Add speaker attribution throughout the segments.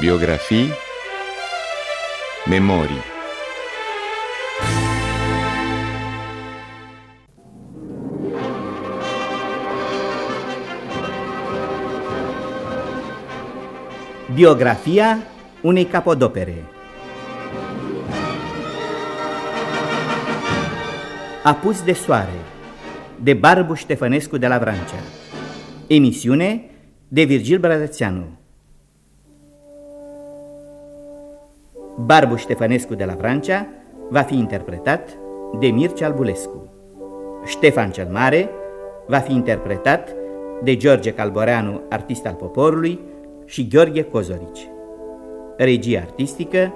Speaker 1: Biografii Memorii
Speaker 2: Biografia unei capodopere. Apus de soare de Barbu Ștefănescu de la Vrancea. Emisiune de Virgil Brădățeanu Barbu Ștefănescu de la Vrancea va fi interpretat de Mircea Albulescu. Ștefan cel Mare va fi interpretat de George Calboreanu, artist al poporului, și Gheorghe Cozorici. Regie artistică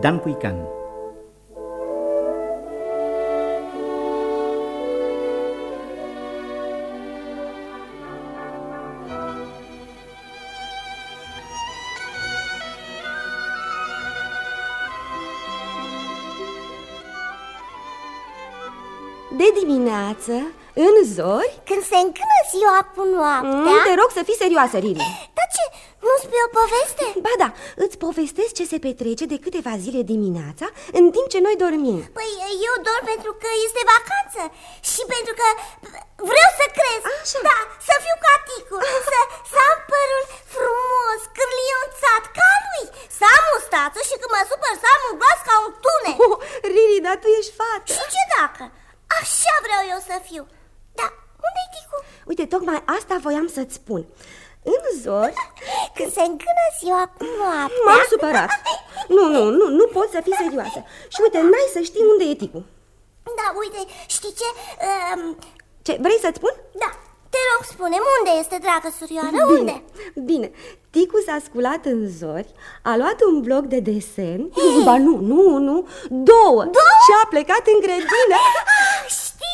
Speaker 2: Dan Puican.
Speaker 3: În zori
Speaker 4: Când se încână ziua cu noaptea?
Speaker 3: Mm, Te rog să fii serioasă, Riri.
Speaker 4: Dar ce, nu spui o poveste?
Speaker 3: Ba da, îți povestesc ce se petrece de câteva zile dimineața În timp ce noi dormim.
Speaker 4: Păi eu dorm pentru că este vacanță Și pentru că vreau să cresc.
Speaker 3: Așa.
Speaker 4: Da, să fiu ca ticu Să, să am părul frumos, cârlionțat, ca lui. Să am mustață și când mă supăr să am un glas ca un tune.
Speaker 3: Oh, Riri, dar tu ești fată.
Speaker 4: Și ce dacă? Așa vreau eu să fiu. Da, unde-i ticu?
Speaker 3: Uite, tocmai asta voiam să-ți spun În zori
Speaker 4: Când se încână ziua cu noaptea
Speaker 3: M-am supărat Nu, nu, nu, nu pot să fii serioasă Și uite, n-ai să știi unde e Ticu
Speaker 4: Da, uite, știi ce? Um,
Speaker 3: Ce, vrei să-ți spun?
Speaker 4: da, te rog, spune unde este, dragă surioară? Unde?
Speaker 3: bine Ticu s-a sculat în zori A luat un bloc de desen Ba nu, nu, nu, două,
Speaker 4: Două?
Speaker 3: Și a plecat în grădină
Speaker 4: Ah,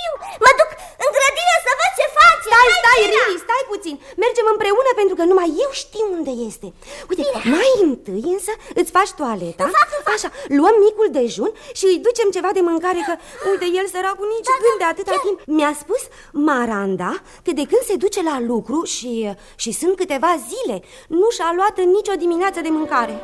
Speaker 4: știu! Mă duc în grădină să văd ce face!
Speaker 3: Stai,
Speaker 4: Hai,
Speaker 3: stai,
Speaker 4: Tina!
Speaker 3: Riri, stai puțin Mergem împreună pentru că numai eu știu unde este Uite, mai întâi însă îți faci toaleta
Speaker 4: Îmi fac, îmi fac.
Speaker 3: Așa, luăm micul dejun și îi ducem ceva de mâncare Că, uite, el săracul nici
Speaker 4: Da,
Speaker 3: gând
Speaker 4: da,
Speaker 3: de atâta
Speaker 4: ce?
Speaker 3: timp Mi-a spus Maranda că de când se duce la lucru și, și sunt câteva zile Nu și-a luat în nicio dimineață de mâncare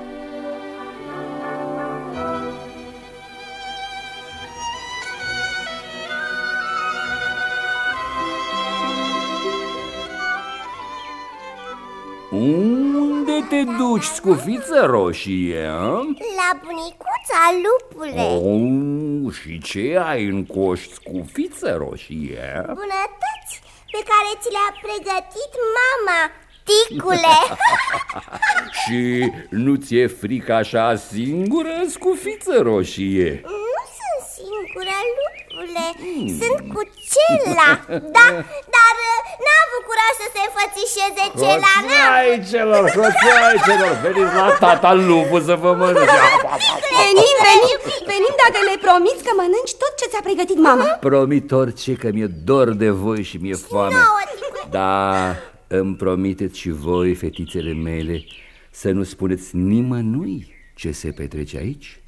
Speaker 5: Unde te duci, scufiță roșie, a?
Speaker 4: La bunicuța, lupule
Speaker 5: Oh, și ce ai în coș, scufiță roșie?
Speaker 4: Bunătăți pe care ți le-a pregătit mama, ticule
Speaker 5: Și nu ți-e frică așa singură, scufiță roșie?
Speaker 4: Nu sunt singură, lupule Sunt cu cela Da, dar uh, n-a avut curaj să se înfățișeze cela n-a
Speaker 5: Hoțai celor, hoțai celor, veniți la tata lupu să vă mănânce.
Speaker 3: Venim, venim, venim dacă ne promiți că mănânci tot ce ți-a pregătit mama.
Speaker 5: Promit orice că mi-e dor de voi și mi-e foame.
Speaker 4: nouă, ticule.
Speaker 5: Da, îmi promiteți și voi, fetițele mele, să nu spuneți nimănui ce se petrece aici?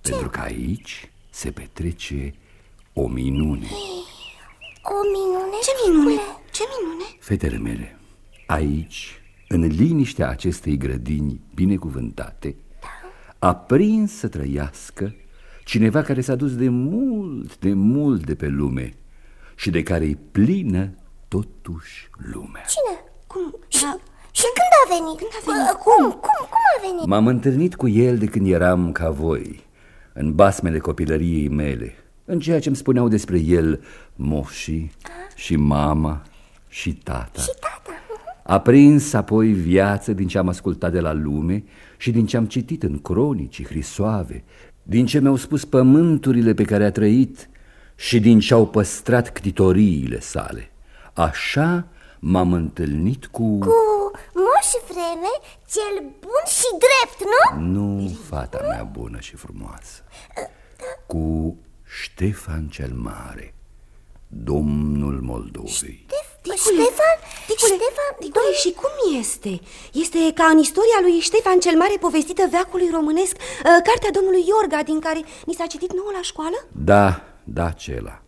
Speaker 5: Pentru că aici se petrece o minune.
Speaker 4: O minune,
Speaker 3: Ce minune,
Speaker 4: ticule.
Speaker 3: ce minune
Speaker 5: Fetele mele, aici, în liniștea acestei grădini binecuvântate, a prins să trăiască cineva care s-a dus de mult, de mult de pe lume și de care e plină totuși lumea.
Speaker 4: Cine?
Speaker 3: Cum?
Speaker 4: Și,
Speaker 3: Da.
Speaker 4: și când a venit?
Speaker 3: Când a venit?
Speaker 4: Cum? Cum? Cum a venit?
Speaker 5: M-am întâlnit cu el de când eram ca voi, în basmele copilăriei mele, în ceea ce îmi spuneau despre el moșii și mama și tata.
Speaker 4: Și tata
Speaker 5: A prins apoi viață din ce am ascultat de la lume și din ce am citit în cronici și hrisoave, din ce mi-au spus pământurile pe care a trăit și din ce au păstrat ctitoriile sale. Așa m-am întâlnit cu...
Speaker 4: Cu moș vreme, cel bun și drept, nu?
Speaker 5: Nu, fata mea bună și frumoasă, cu Ștefan cel Mare, domnul Moldovei.
Speaker 4: Ticule, Ștefan?
Speaker 3: Ticule,
Speaker 4: Ștefan?
Speaker 3: Ticule, și cum este? Este ca în istoria lui Ștefan cel Mare povestită veacului românesc, uh, cartea domnului Iorga, din care ni s-a citit nouă la școală?
Speaker 5: Da, da, acela.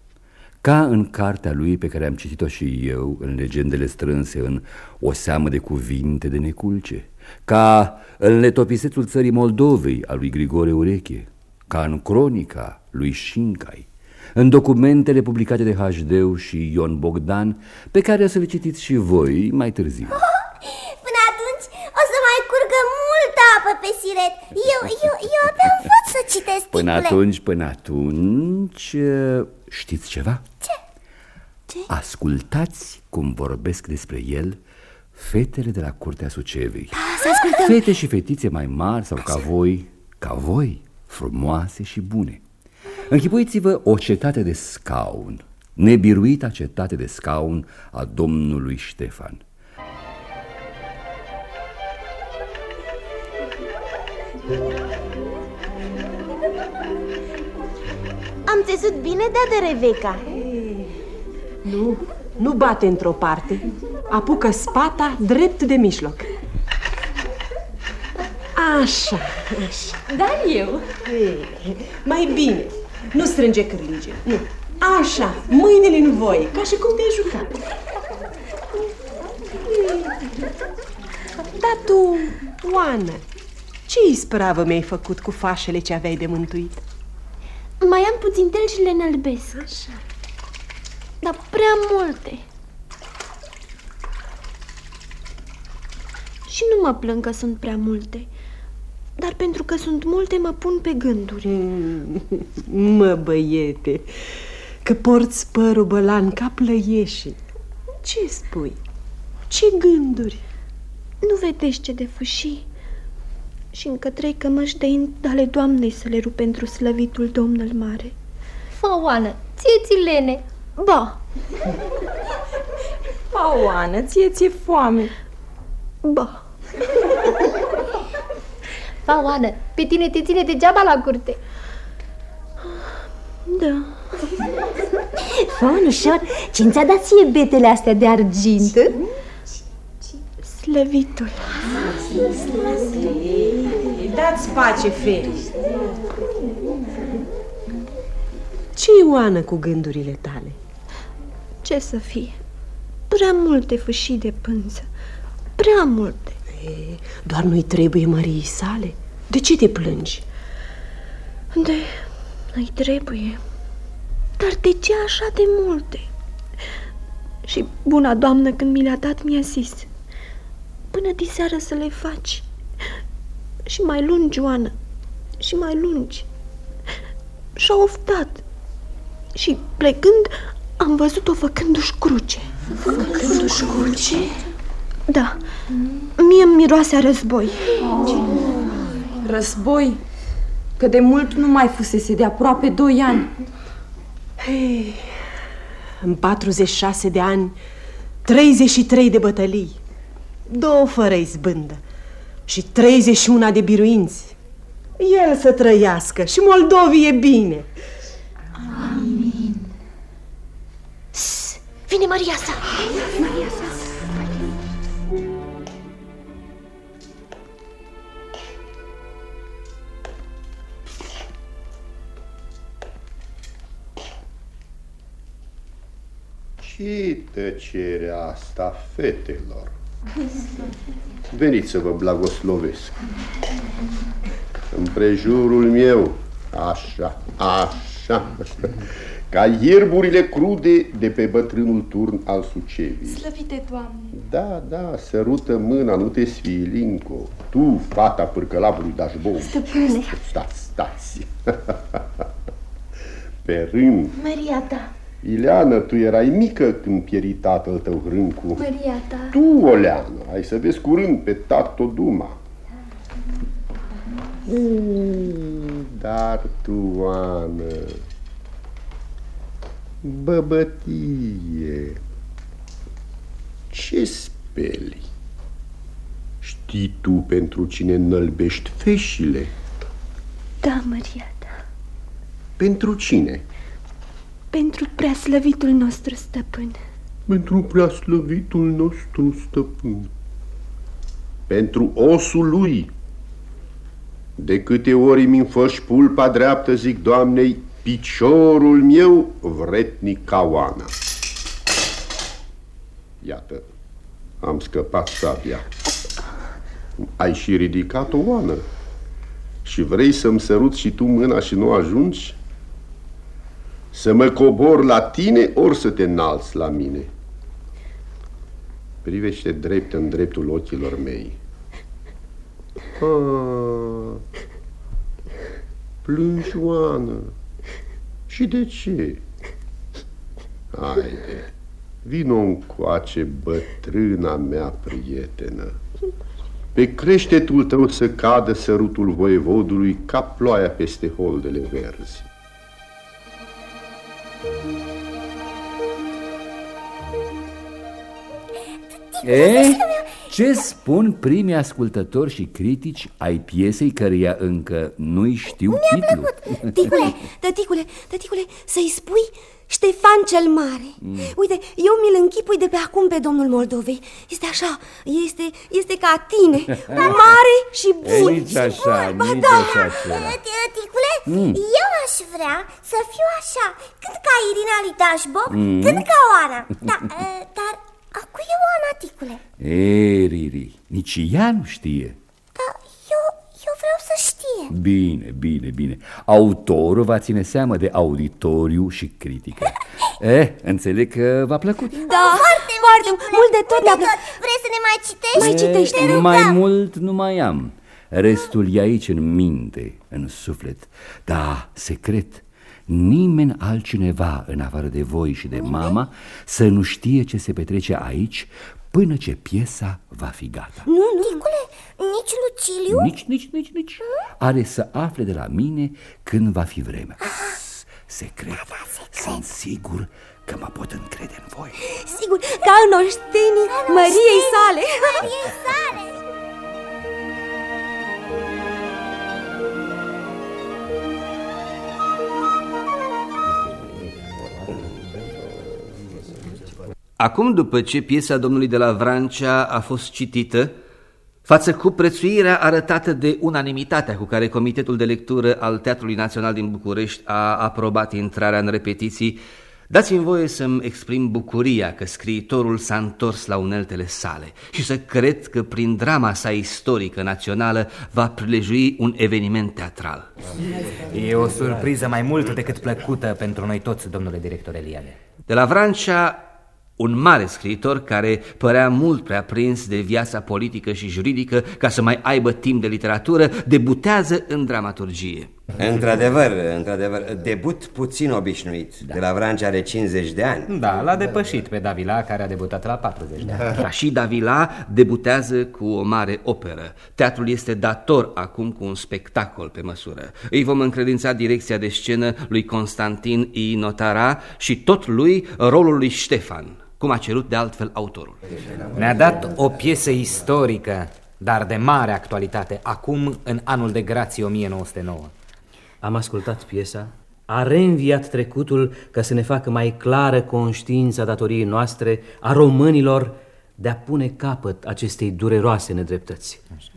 Speaker 5: Ca în cartea lui pe care am citit-o și eu, în legendele strânse în o seamă de cuvinte de neculce, ca în letopisetul țării Moldovei al lui Grigore Ureche, ca în cronica lui Șincai, în documentele publicate de Hajdeu și Ion Bogdan, pe care o să le citiți și voi mai târziu.
Speaker 4: Până atunci o să mai curgă multă apă pe siret. Eu, eu, eu abia învăț să citesc
Speaker 5: Până
Speaker 4: titlele.
Speaker 5: atunci, până atunci, știți ceva?
Speaker 4: Ce?
Speaker 6: Ce?
Speaker 5: Ascultați cum vorbesc despre el fetele de la curtea Sucevei.
Speaker 6: Să ascultăm.
Speaker 5: Fete și fetițe mai mari sau ca voi, ca voi, frumoase și bune. Închipuiți-vă o cetate de scaun, nebiruita cetate de scaun a domnului Ștefan.
Speaker 4: Am țesut bine de de Reveca.
Speaker 7: Nu, nu bate într-o parte. Apucă spata drept de mijloc. Așa, așa.
Speaker 8: Dar eu
Speaker 7: Ei, mai bine. Nu strânge cârlige. Nu. Așa, mâinile în voi, ca și cum te-ai jucat. Dar tu, Oană, ce ispravă mi-ai făcut cu fașele ce aveai de mântuit?
Speaker 8: mai am puțin tel și le înălbesc.
Speaker 7: Așa.
Speaker 8: Dar prea multe. Și nu mă plâng că sunt prea multe. Dar pentru că sunt multe, mă pun pe gânduri.
Speaker 7: Mm, Mă, băiete, că porți părul bălan ca plăieșii. Ce spui? Ce gânduri?
Speaker 8: Nu vedeți ce de fâșii? Și încă trei cămăși de int ale Doamnei să le rup pentru slăvitul Domnul Mare.
Speaker 3: Făoană, ție-ți lene.
Speaker 8: Ba,
Speaker 7: Paoană, ție ți-e foame.
Speaker 8: ba,
Speaker 3: Făoană, pe tine te ține degeaba la curte.
Speaker 8: da.
Speaker 3: Făoană, ușor, cine ți-a dat ție betele astea de argint?
Speaker 8: Slăvitul.
Speaker 7: Dați pace, feri. ce Ioană cu gândurile tale?
Speaker 8: Ce să fie? Prea multe fâșii de pânză. Prea multe.
Speaker 7: E, doar nu-i trebuie măriei sale. De ce te plângi?
Speaker 8: De... îi trebuie. Dar de ce așa de multe? Și buna doamnă când mi le-a dat mi-a zis Până diseară să le faci Și mai lungi, Oană Și mai lungi Și-a oftat Și plecând am văzut-o făcându-și cruce
Speaker 7: Făcându-și cruce?
Speaker 8: Da, mie îmi miroase a război
Speaker 9: Război? Că de mult nu mai fusese, de aproape doi ani.
Speaker 7: Hei, în 46 de ani, 33 de bătălii, două fără izbândă și 31 de biruinți. El să trăiască și Moldovii e bine.
Speaker 8: Vine Maria sa
Speaker 10: Ce tăcere asta, fetelor? Veniți să vă blagoslovesc. Împrejurul meu, așa, așa, ca ierburile crude de pe bătrânul turn al Sucevii.
Speaker 3: Slăvite, Doamne!
Speaker 10: Da, da, sărută mâna, nu te sfii, Linco. Tu, fata pârcălavului Dașbou.
Speaker 3: Stăpâne!
Speaker 10: Stați, stați. pe rând,
Speaker 3: Maria ta!
Speaker 10: Ileană, tu erai mică când pieri tatăl tău Hrâncu.
Speaker 3: Maria ta!
Speaker 10: Tu, Oleană, ai să vezi curând pe tato Duma. Mm, Dar tu, Ană, băbătie, ce speli? Știi tu pentru cine înălbești feșile?
Speaker 8: Da, Maria ta
Speaker 10: Pentru cine?
Speaker 8: Pentru preaslăvitul nostru stăpân
Speaker 10: Pentru preaslăvitul nostru stăpân. Pentru osul lui. De câte ori mi înfăși pulpa dreaptă, zic Doamnei, piciorul meu vretnic ca oana. Iată, am scăpat sabia. Ai și ridicat o oană. Și vrei să-mi sărut și tu mâna și nu ajungi? Să mă cobor la tine, ori să te înalți la mine? Privește drept în dreptul ochilor mei. Ah, plângi, Oană. Și de ce? Haide, vino încoace, bătrâna mea prietenă. Pe creștetul tău să cadă sărutul voievodului ca ploaia peste holdele verzi.
Speaker 5: E? Ce spun primii ascultători și critici ai piesei căreia încă nu-i știu titlul?
Speaker 6: Ticule, tăticule, tăticule, să-i spui Ștefan cel Mare mm. Uite, eu mi-l închipui de pe acum pe domnul Moldovei Este așa, este, este ca tine Mare și bun
Speaker 5: e, Nici așa,
Speaker 6: ba,
Speaker 5: nici
Speaker 6: da.
Speaker 5: așa ceva.
Speaker 4: Ticule, mm. eu aș vrea să fiu așa Cât ca Irina Litașbo, mm. cât ca Oana da, Dar a cui e Oana, ticule?
Speaker 5: E, Riri, nici ea nu știe
Speaker 4: Da, eu, eu vreau să știe
Speaker 5: Bine, bine, bine. Autorul va ține seamă de auditoriu și critică. Eh, înțeleg că v-a plăcut.
Speaker 6: Da, foarte, foarte mult. De tot,
Speaker 4: mult de tot. Vrei să ne mai citești?
Speaker 6: Mai citește,
Speaker 5: e, Mai mult nu mai am. Restul e aici în minte, în suflet. Da, secret. Nimeni altcineva în afară de voi și de mama Să nu știe ce se petrece aici Până ce piesa va fi gata.
Speaker 4: Nu, nu. Ticule, nici Luciliu?
Speaker 5: Nici, nici, nici, nici. Are să afle de la mine când va fi vremea. Secret,
Speaker 4: da, da, secret.
Speaker 5: sunt sigur că mă pot încrede în voi.
Speaker 6: Sigur, ca în oștenii Măriei sale.
Speaker 4: Măriei sale
Speaker 11: Acum, după ce piesa domnului de la Vrancea a fost citită, față cu prețuirea arătată de unanimitatea cu care Comitetul de Lectură al Teatrului Național din București a aprobat intrarea în repetiții, dați-mi voie să-mi exprim bucuria că scriitorul s-a întors la uneltele sale și să cred că prin drama sa istorică națională va prilejui un eveniment teatral.
Speaker 12: E o surpriză mai mult decât plăcută pentru noi toți, domnule director Eliade.
Speaker 11: De la Vrancea un mare scriitor care părea mult prea prins de viața politică și juridică ca să mai aibă timp de literatură, debutează în dramaturgie.
Speaker 1: Într-adevăr, într-adevăr, debut puțin obișnuit. Da. De la Vrancea are 50 de ani.
Speaker 12: Da, l-a depășit pe Davila, care a debutat la 40 de ani.
Speaker 11: Ca și Davila debutează cu o mare operă. Teatrul este dator acum cu un spectacol pe măsură. Îi vom încredința direcția de scenă lui Constantin I. Notara și tot lui rolul lui Ștefan cum a cerut de altfel autorul.
Speaker 12: Ne-a dat o piesă istorică, dar de mare actualitate, acum în anul de grație 1909.
Speaker 13: Am ascultat piesa, a reînviat trecutul ca să ne facă mai clară conștiința datoriei noastre a românilor de a pune capăt acestei dureroase nedreptăți. Așa.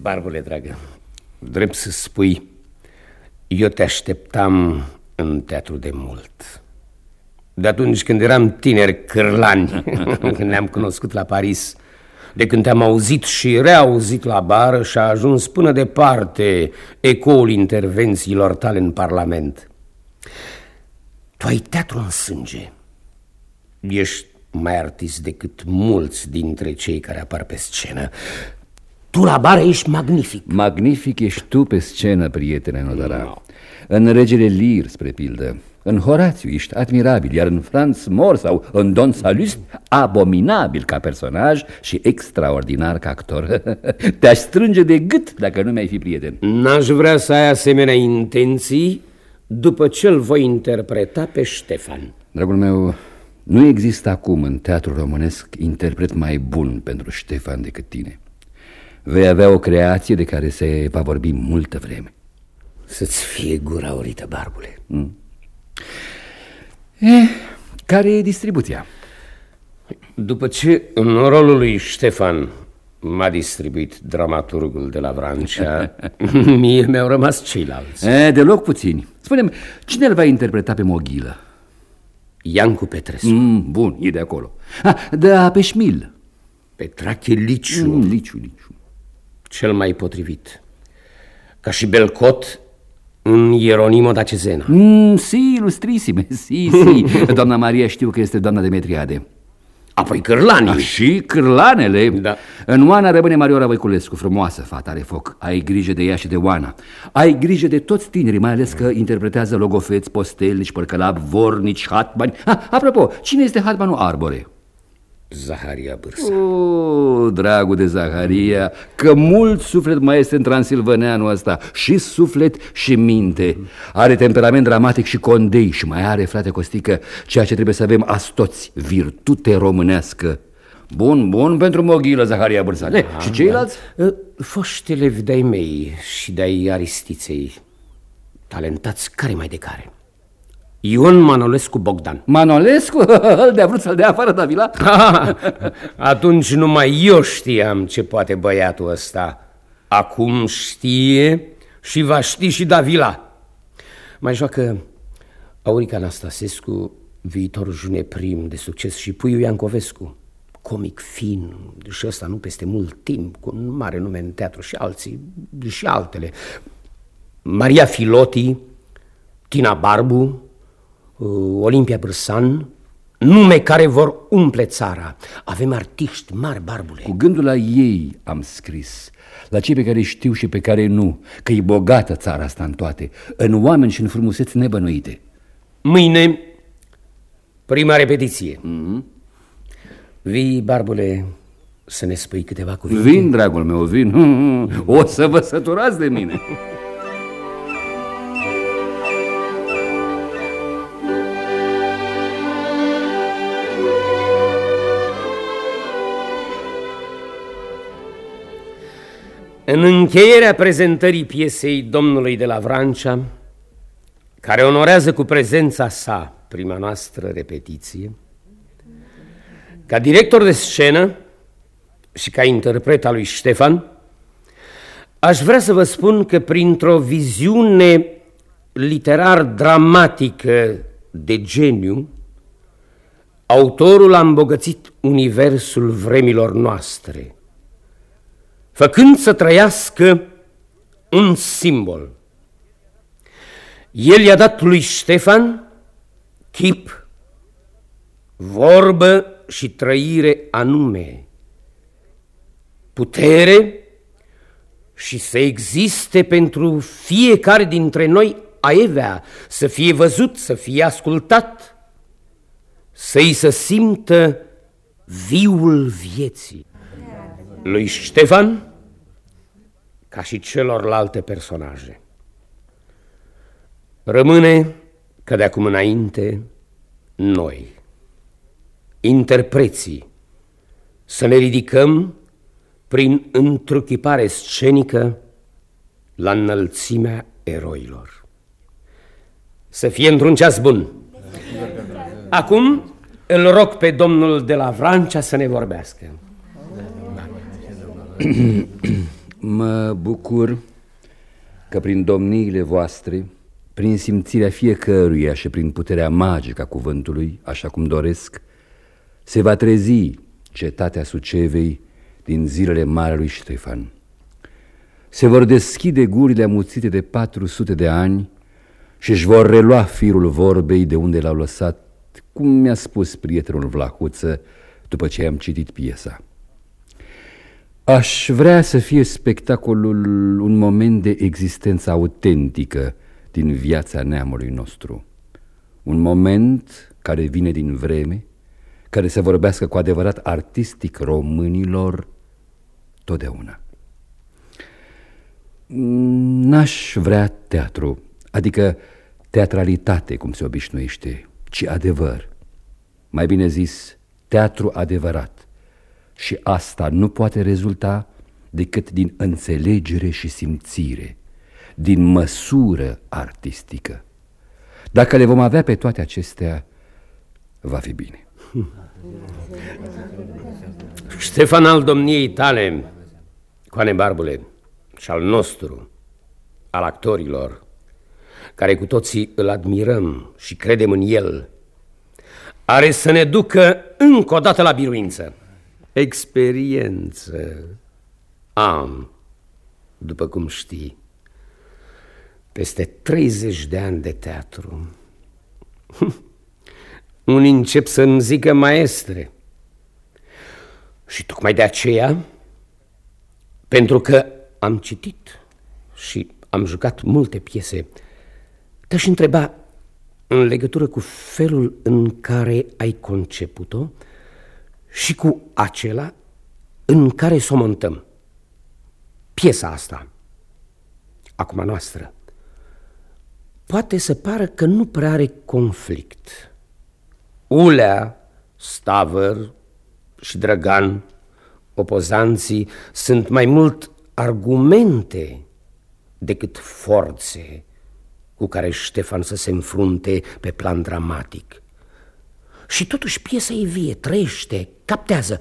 Speaker 14: Barbule, dragă, drept să spui, eu te așteptam în teatru de mult. De atunci când eram tineri cârlani, când ne-am cunoscut la Paris, de când te-am auzit și reauzit la bară și a ajuns până departe ecoul intervențiilor tale în Parlament. Tu ai teatru în sânge. Ești mai artist decât mulți dintre cei care apar pe scenă. Tu la bară ești magnific.
Speaker 5: Magnific ești tu pe scenă, prietene Nodara. No. În Regele Lir, spre pildă. În Horațiu ești admirabil, iar în Franz Mor sau în Don Salust, abominabil ca personaj și extraordinar ca actor. Te-aș strânge de gât dacă nu mi-ai fi prieten.
Speaker 14: N-aș vrea să ai asemenea intenții după ce îl voi interpreta pe Ștefan.
Speaker 5: Dragul meu, nu există acum în teatru românesc interpret mai bun pentru Ștefan decât tine. Vei avea o creație de care se va vorbi multă vreme.
Speaker 14: Să-ți fie gura orită, barbule. Mm.
Speaker 5: Eh, care e distribuția?
Speaker 14: După ce în rolul lui Ștefan M-a distribuit dramaturgul de la Vrancea. Mie mi-au rămas ceilalți.
Speaker 5: E, deloc puțini. spune cine îl va interpreta pe Moghilă?
Speaker 14: Iancu Petrescu.
Speaker 5: Mm, bun, e de acolo. Ah, da, pe Șmil.
Speaker 14: Petrache Liciu.
Speaker 5: Mm, Liciu, Liciu.
Speaker 14: Cel mai potrivit. Ca și Belcot în Ieronimo da Cezena.
Speaker 5: Mm, si, ilustrisime, si, si. Doamna Maria știu că este doamna Demetriade.
Speaker 14: Apoi cârlanii.
Speaker 5: Și cârlanele. Da. În Oana rămâne Mariora Voiculescu, frumoasă fată, are foc. Ai grijă de ea și de Oana. Ai grijă de toți tinerii, mai ales că interpretează logofeți, postelnici, părcălabi, vornici, hatmani. Ah, apropo, cine este hatmanul Arbore?
Speaker 14: Zaharia Bârsa.
Speaker 5: O, dragul de Zaharia, că mult suflet mai este în transilvaneanul ăsta, și suflet și minte. Are temperament dramatic și condei și mai are, frate Costică, ceea ce trebuie să avem astoți, virtute românească. Bun, bun pentru moghilă, Zaharia Bârsa. Da, și ceilalți?
Speaker 14: Da. Foști elevi de-ai mei și de-ai Aristiței, talentați care mai de care. Ion Manolescu Bogdan.
Speaker 5: Manolescu? Îl de-a vrut să-l dea afară, Davila?
Speaker 14: Atunci numai eu știam ce poate băiatul ăsta. Acum știe și va ști și Davila. Mai joacă Aurica Anastasescu, viitor june prim de succes și Puiu Iancovescu, comic fin și ăsta nu peste mult timp, cu un mare nume în teatru și alții și altele. Maria Filoti, Tina Barbu, Uh, Olimpia Brăsan, nume care vor umple țara. Avem artiști mari, barbule.
Speaker 5: Cu gândul la ei am scris, la cei pe care știu și pe care nu, că e bogată țara asta în toate, în oameni și în frumuseți nebănuite.
Speaker 14: Mâine, prima repetiție. Mm -hmm. Vii, barbule, să ne spui câteva cuvinte?
Speaker 5: Vin, dragul meu, vin. O să vă săturați de mine.
Speaker 14: În încheierea prezentării piesei domnului de la Vrancea, care onorează cu prezența sa prima noastră repetiție, ca director de scenă și ca interpret al lui Ștefan, aș vrea să vă spun că printr-o viziune literar-dramatică de geniu, autorul a îmbogățit universul vremilor noastre – făcând să trăiască un simbol. El i-a dat lui Ștefan chip, vorbă și trăire anume, putere și să existe pentru fiecare dintre noi aevea, să fie văzut, să fie ascultat, să-i să simtă viul vieții lui Ștefan ca și celorlalte personaje. Rămâne că de acum înainte noi, interpreții, să ne ridicăm prin întruchipare scenică la înălțimea eroilor. Să fie într-un ceas bun. Acum îl rog pe domnul de la Vrancea să ne vorbească.
Speaker 5: mă bucur că prin domniile voastre, prin simțirea fiecăruia și prin puterea magică a cuvântului, așa cum doresc, se va trezi cetatea Sucevei din zilele Marelui Ștefan. Se vor deschide gurile amuțite de 400 de ani și își vor relua firul vorbei de unde l-au lăsat, cum mi-a spus prietenul Vlahuță după ce am citit piesa. Aș vrea să fie spectacolul un moment de existență autentică din viața neamului nostru. Un moment care vine din vreme, care să vorbească cu adevărat artistic românilor totdeauna. N-aș vrea teatru, adică teatralitate, cum se obișnuiește, ci adevăr. Mai bine zis, teatru adevărat și asta nu poate rezulta decât din înțelegere și simțire, din măsură artistică. Dacă le vom avea pe toate acestea, va fi bine.
Speaker 14: Ștefan al domniei tale, Coane Barbule, și al nostru, al actorilor, care cu toții îl admirăm și credem în el, are să ne ducă încă o dată la biruință. Experiență am, după cum știi, peste 30 de ani de teatru. Unii încep să-mi zică maestre. Și tocmai de aceea, pentru că am citit și am jucat multe piese, te-aș întreba în legătură cu felul în care ai conceput-o și cu acela în care să o montăm. Piesa asta, acum noastră, poate să pară că nu prea are conflict. Ulea, Stavăr și Drăgan, opozanții, sunt mai mult argumente decât forțe cu care Ștefan să se înfrunte pe plan dramatic. Și totuși piesa e vie, trăiește, captează.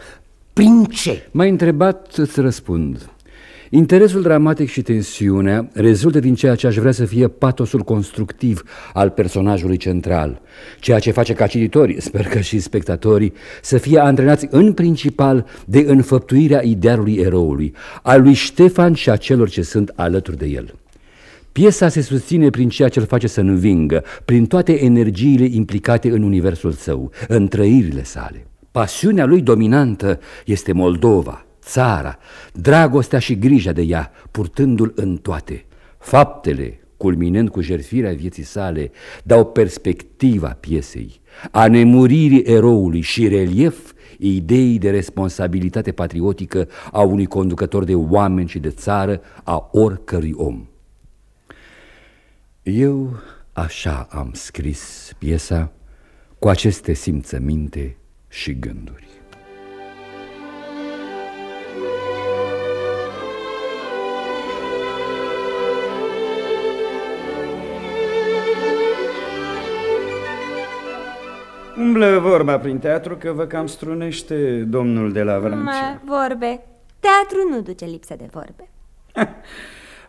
Speaker 14: Prin ce?
Speaker 5: M-ai întrebat, îți răspund. Interesul dramatic și tensiunea rezultă din ceea ce aș vrea să fie patosul constructiv al personajului central, ceea ce face ca cititorii, sper că și spectatorii, să fie antrenați în principal de înfăptuirea idealului eroului, al lui Ștefan și a celor ce sunt alături de el. Piesa se susține prin ceea ce îl face să învingă, prin toate energiile implicate în universul său, în trăirile sale. Pasiunea lui dominantă este Moldova, țara, dragostea și grija de ea, purtându-l în toate. Faptele, culminând cu jertfirea vieții sale, dau perspectiva piesei, a nemuririi eroului și relief ideii de responsabilitate patriotică a unui conducător de oameni și de țară, a oricărui om. Eu așa am scris piesa cu aceste simțăminte și gânduri.
Speaker 15: Umblă vorba prin teatru că vă cam strunește domnul de la Vrancea.
Speaker 6: Mă, vorbe. Teatru nu duce lipsă de vorbe.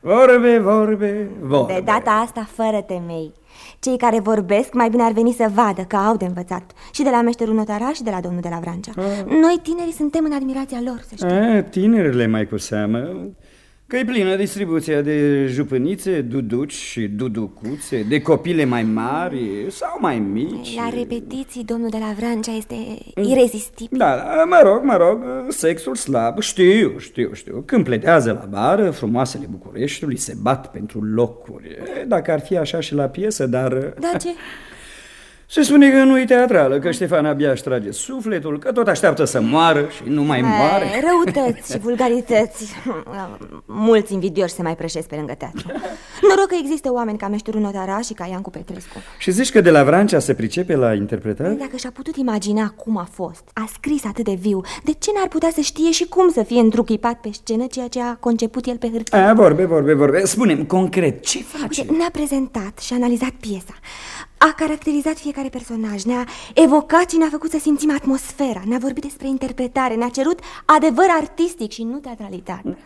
Speaker 15: Vorbe, vorbe, vorbe.
Speaker 6: De data asta fără temei. Cei care vorbesc mai bine ar veni să vadă că au de învățat Și de la meșterul notaraș și de la domnul de la Vrancea A. Noi tinerii suntem în admirația lor, să știi
Speaker 15: A, Tinerile mai cu seamă Că e plină distribuția de jupânițe, duduci și duducuțe, de copile mai mari sau mai mici.
Speaker 6: La repetiții, domnul de la Vrancea este irezistibil.
Speaker 15: Da, da, mă rog, mă rog, sexul slab, știu, știu, știu. Când pledează la bară, frumoasele Bucureștiului se bat pentru locuri. Dacă ar fi așa și la piesă, dar...
Speaker 6: Da, ce?
Speaker 15: Se spune că nu e teatrală, că Ștefan abia își trage sufletul, că tot așteaptă să moară și nu mai moare.
Speaker 6: Răutăți și vulgarități. Mulți invidioși se mai prășesc pe lângă teatru. Noroc că există oameni ca meșterul Notara și ca Iancu Petrescu.
Speaker 15: Și zici că de la Vrancea se pricepe la interpretare?
Speaker 6: Dacă și-a putut imagina cum a fost, a scris atât de viu, de ce n-ar putea să știe și cum să fie întruchipat pe scenă ceea ce a conceput el pe hârtie?
Speaker 15: A, vorbe, vorbe, vorbe. Spune-mi concret, ce face?
Speaker 6: Ne-a prezentat și analizat piesa. A caracterizat fiecare personaj, ne-a evocat și ne-a făcut să simțim atmosfera, ne-a vorbit despre interpretare, ne-a cerut adevăr artistic și nu teatralitate.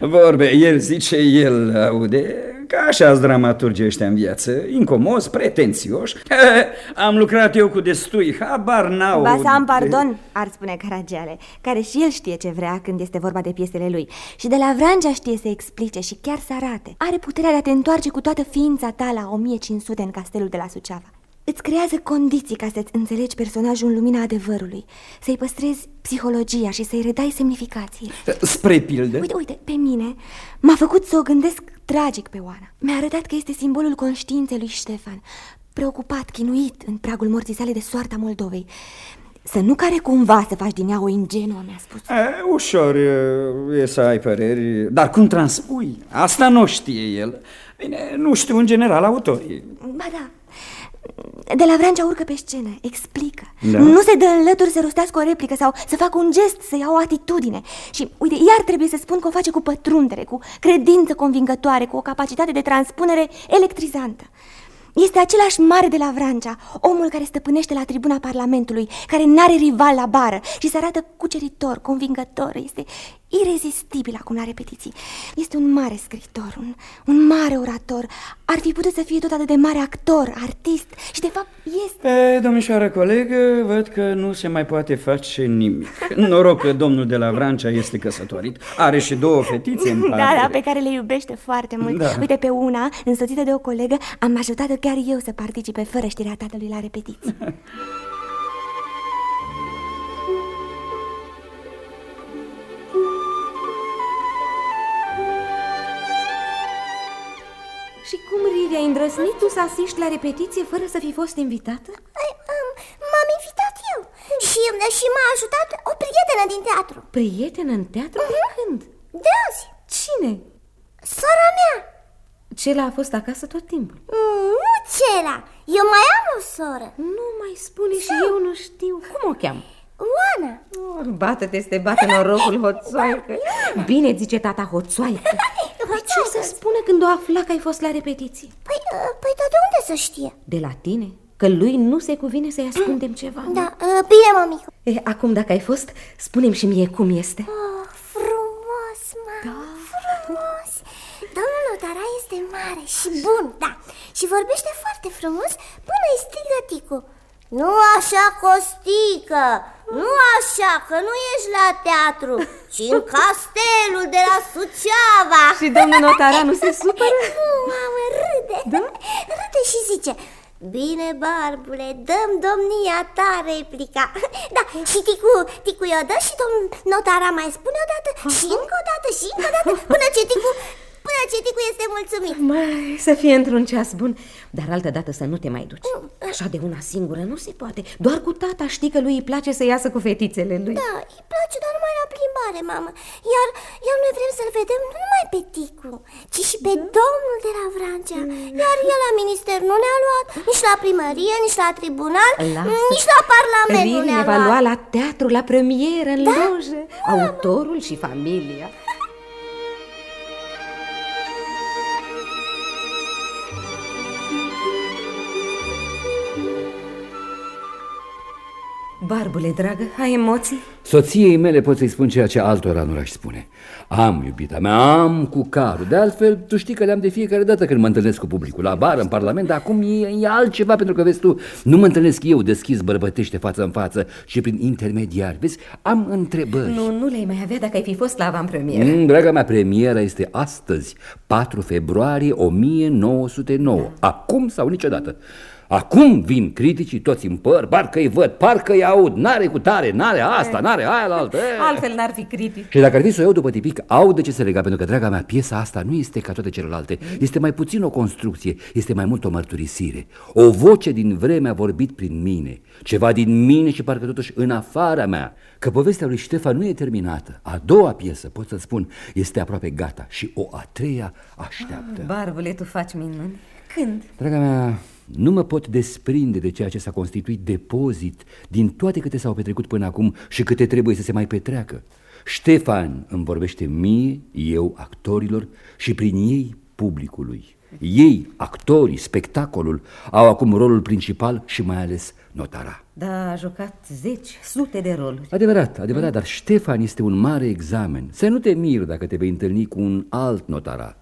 Speaker 15: Vorbe, el zice, el aude, că așa sunt dramaturgii ăștia în viață, incomozi, pretențioși. Am lucrat eu cu destui, habar n-au.
Speaker 6: Ba să am pardon, ar spune Caragiale, care și el știe ce vrea când este vorba de piesele lui. Și de la Vrancea știe să explice și chiar să arate. Are puterea de a te întoarce cu toată ființa ta la 1500 în castelul de la Suceava. Îți creează condiții ca să-ți înțelegi personajul în lumina adevărului, să-i păstrezi psihologia și să-i redai semnificație.
Speaker 15: Spre pildă?
Speaker 6: Uite, uite, pe mine m-a făcut să o gândesc tragic pe Oana. Mi-a arătat că este simbolul conștiinței lui Ștefan, preocupat, chinuit în pragul morții sale de soarta Moldovei. Să nu care cumva să faci din ea o ingenuă, mi-a spus.
Speaker 15: E, ușor e, e să ai păreri, dar cum transpui? Asta nu știe el. Bine, nu știu în general autorii.
Speaker 6: Ba da, de la Vrancea urcă pe scenă, explică da. Nu se dă în lături să rostească o replică sau să facă un gest, să ia o atitudine Și uite, iar trebuie să spun că o face cu pătrundere, cu credință convingătoare, cu o capacitate de transpunere electrizantă Este același mare de la Vrancea, omul care stăpânește la tribuna Parlamentului, care n-are rival la bară și se arată cuceritor, convingător. Este irezistibil acum la repetiții. Este un mare scriitor, un, un mare orator. Ar fi putut să fie tot atât de mare actor, artist și de fapt este...
Speaker 15: E, domnișoară colegă, văd că nu se mai poate face nimic. Noroc că domnul de la Vrancea este căsătorit. Are și două fetițe în parte.
Speaker 6: Da, da, pe care le iubește foarte mult.
Speaker 15: Da.
Speaker 6: Uite, pe una, însoțită de o colegă, am ajutat-o chiar eu să participe fără știrea tatălui la repetiții.
Speaker 16: cum, Rivi, ai îndrăznit tu să asiști la repetiție fără să fi fost invitată?
Speaker 4: Ai, um, M-am invitat eu și, și m-a ajutat o prietenă din teatru
Speaker 16: Prietenă în teatru?
Speaker 4: Mhm.
Speaker 16: De când?
Speaker 4: De azi
Speaker 16: Cine?
Speaker 4: Sora mea
Speaker 16: Cela a fost acasă tot timpul
Speaker 4: Mm, Nu Cela, eu mai am o soră
Speaker 16: Nu mai spune și eu nu știu Cum o cheamă?
Speaker 4: Oana
Speaker 16: Oh, Bată-te, să te bată norocul, hoțoaică Bine zice tata, hoțoaică Păi ce să spună când o afla că ai fost la repetiții?
Speaker 4: Păi, uh, păi dar de unde să știe?
Speaker 16: De la tine? Că lui nu se cuvine să-i ascundem ceva nu?
Speaker 4: Da, uh, bine mămicu
Speaker 16: e, Acum, dacă ai fost, spune-mi și mie cum este
Speaker 4: oh, Frumos, mă, da. frumos Domnul Notara este mare și bun, da Și vorbește foarte frumos până îi strigă Ticu Nu așa, Costică, nu așa, că nu ești la teatru Ci în castelul de la Suceava.
Speaker 16: Și domnul Notara nu se supără?
Speaker 4: Nu, mamă, râde. Da? Râde și zice Bine, barbule, dăm domnia ta replica. Da, și Ticu, Ticu i-o dă și domnul notara mai spune o dată Și încă o dată, și încă o dată Până ce Ticu, până ce Ticu este mulțumit.
Speaker 16: Mai, să fie într-un ceas bun. Dar altă dată să nu te mai duci. Așa de una singură nu se poate. Doar cu tata știi că lui îi place să iasă cu fetițele lui.
Speaker 4: Da, îi place, dar numai la plimbare, mamă. Iar, iar noi vrem să-l vedem nu numai pe Ticu Ci și pe domnul de la Vrancea. Iar el la minister nu ne-a luat Nici la primărie, nici la tribunal
Speaker 16: Lasă.
Speaker 4: Nici la parlament nu
Speaker 16: Riri
Speaker 4: ne-a
Speaker 16: ne va
Speaker 4: luat.
Speaker 16: lua la teatru, la premieră, în
Speaker 4: Da?
Speaker 16: lojă Autorul și familia Barbule, dragă, ai emoții?
Speaker 5: Soției mele pot să-i spun ceea ce altora nu l-aș spune. Am, iubita mea, am cu carul. De altfel, tu știi că le-am de fiecare dată când mă întâlnesc cu publicul, la bar, în parlament, dar acum e, e altceva, pentru că, vezi tu, nu mă întâlnesc eu deschis bărbătește față în față, ci prin intermediari. Vezi, am întrebări.
Speaker 16: Nu, nu le-ai mai avea dacă ai fi fost la avantpremieră
Speaker 5: Mm, draga mea, premiera este astăzi, 4 februarie 1909. Acum sau niciodată. Acum vin criticii toți în păr, parcă-i văd, parcă-i aud, n-are cu tare, n-are asta, n-are aia la altă. e.
Speaker 16: Altfel n-ar fi critic
Speaker 5: Și dacă ar fi să o iau după tipic, au de ce să lega, pentru că, draga mea, piesa asta nu este ca toate celelalte. Este mai puțin o construcție, este mai mult o mărturisire. O voce din vreme a vorbit prin mine, ceva din mine și parcă totuși în afara mea. Că povestea lui Ștefan nu e terminată. A doua piesă, pot să spun, este aproape gata și o a treia așteaptă.
Speaker 16: Barbule, tu faci minuni Când?
Speaker 5: Draga mea, nu mă pot desprinde de ceea ce s-a constituit depozit din toate câte s-au petrecut până acum și câte trebuie să se mai petreacă. Ștefan îmi vorbește mie, eu, actorilor și prin ei publicului. Ei, actorii, spectacolul, au acum rolul principal și mai ales notara.
Speaker 16: Da, a jucat zeci, sute de roluri
Speaker 5: Adevărat, adevărat, dar Ștefan este un mare examen. Să nu te miri dacă te vei întâlni cu un alt notara.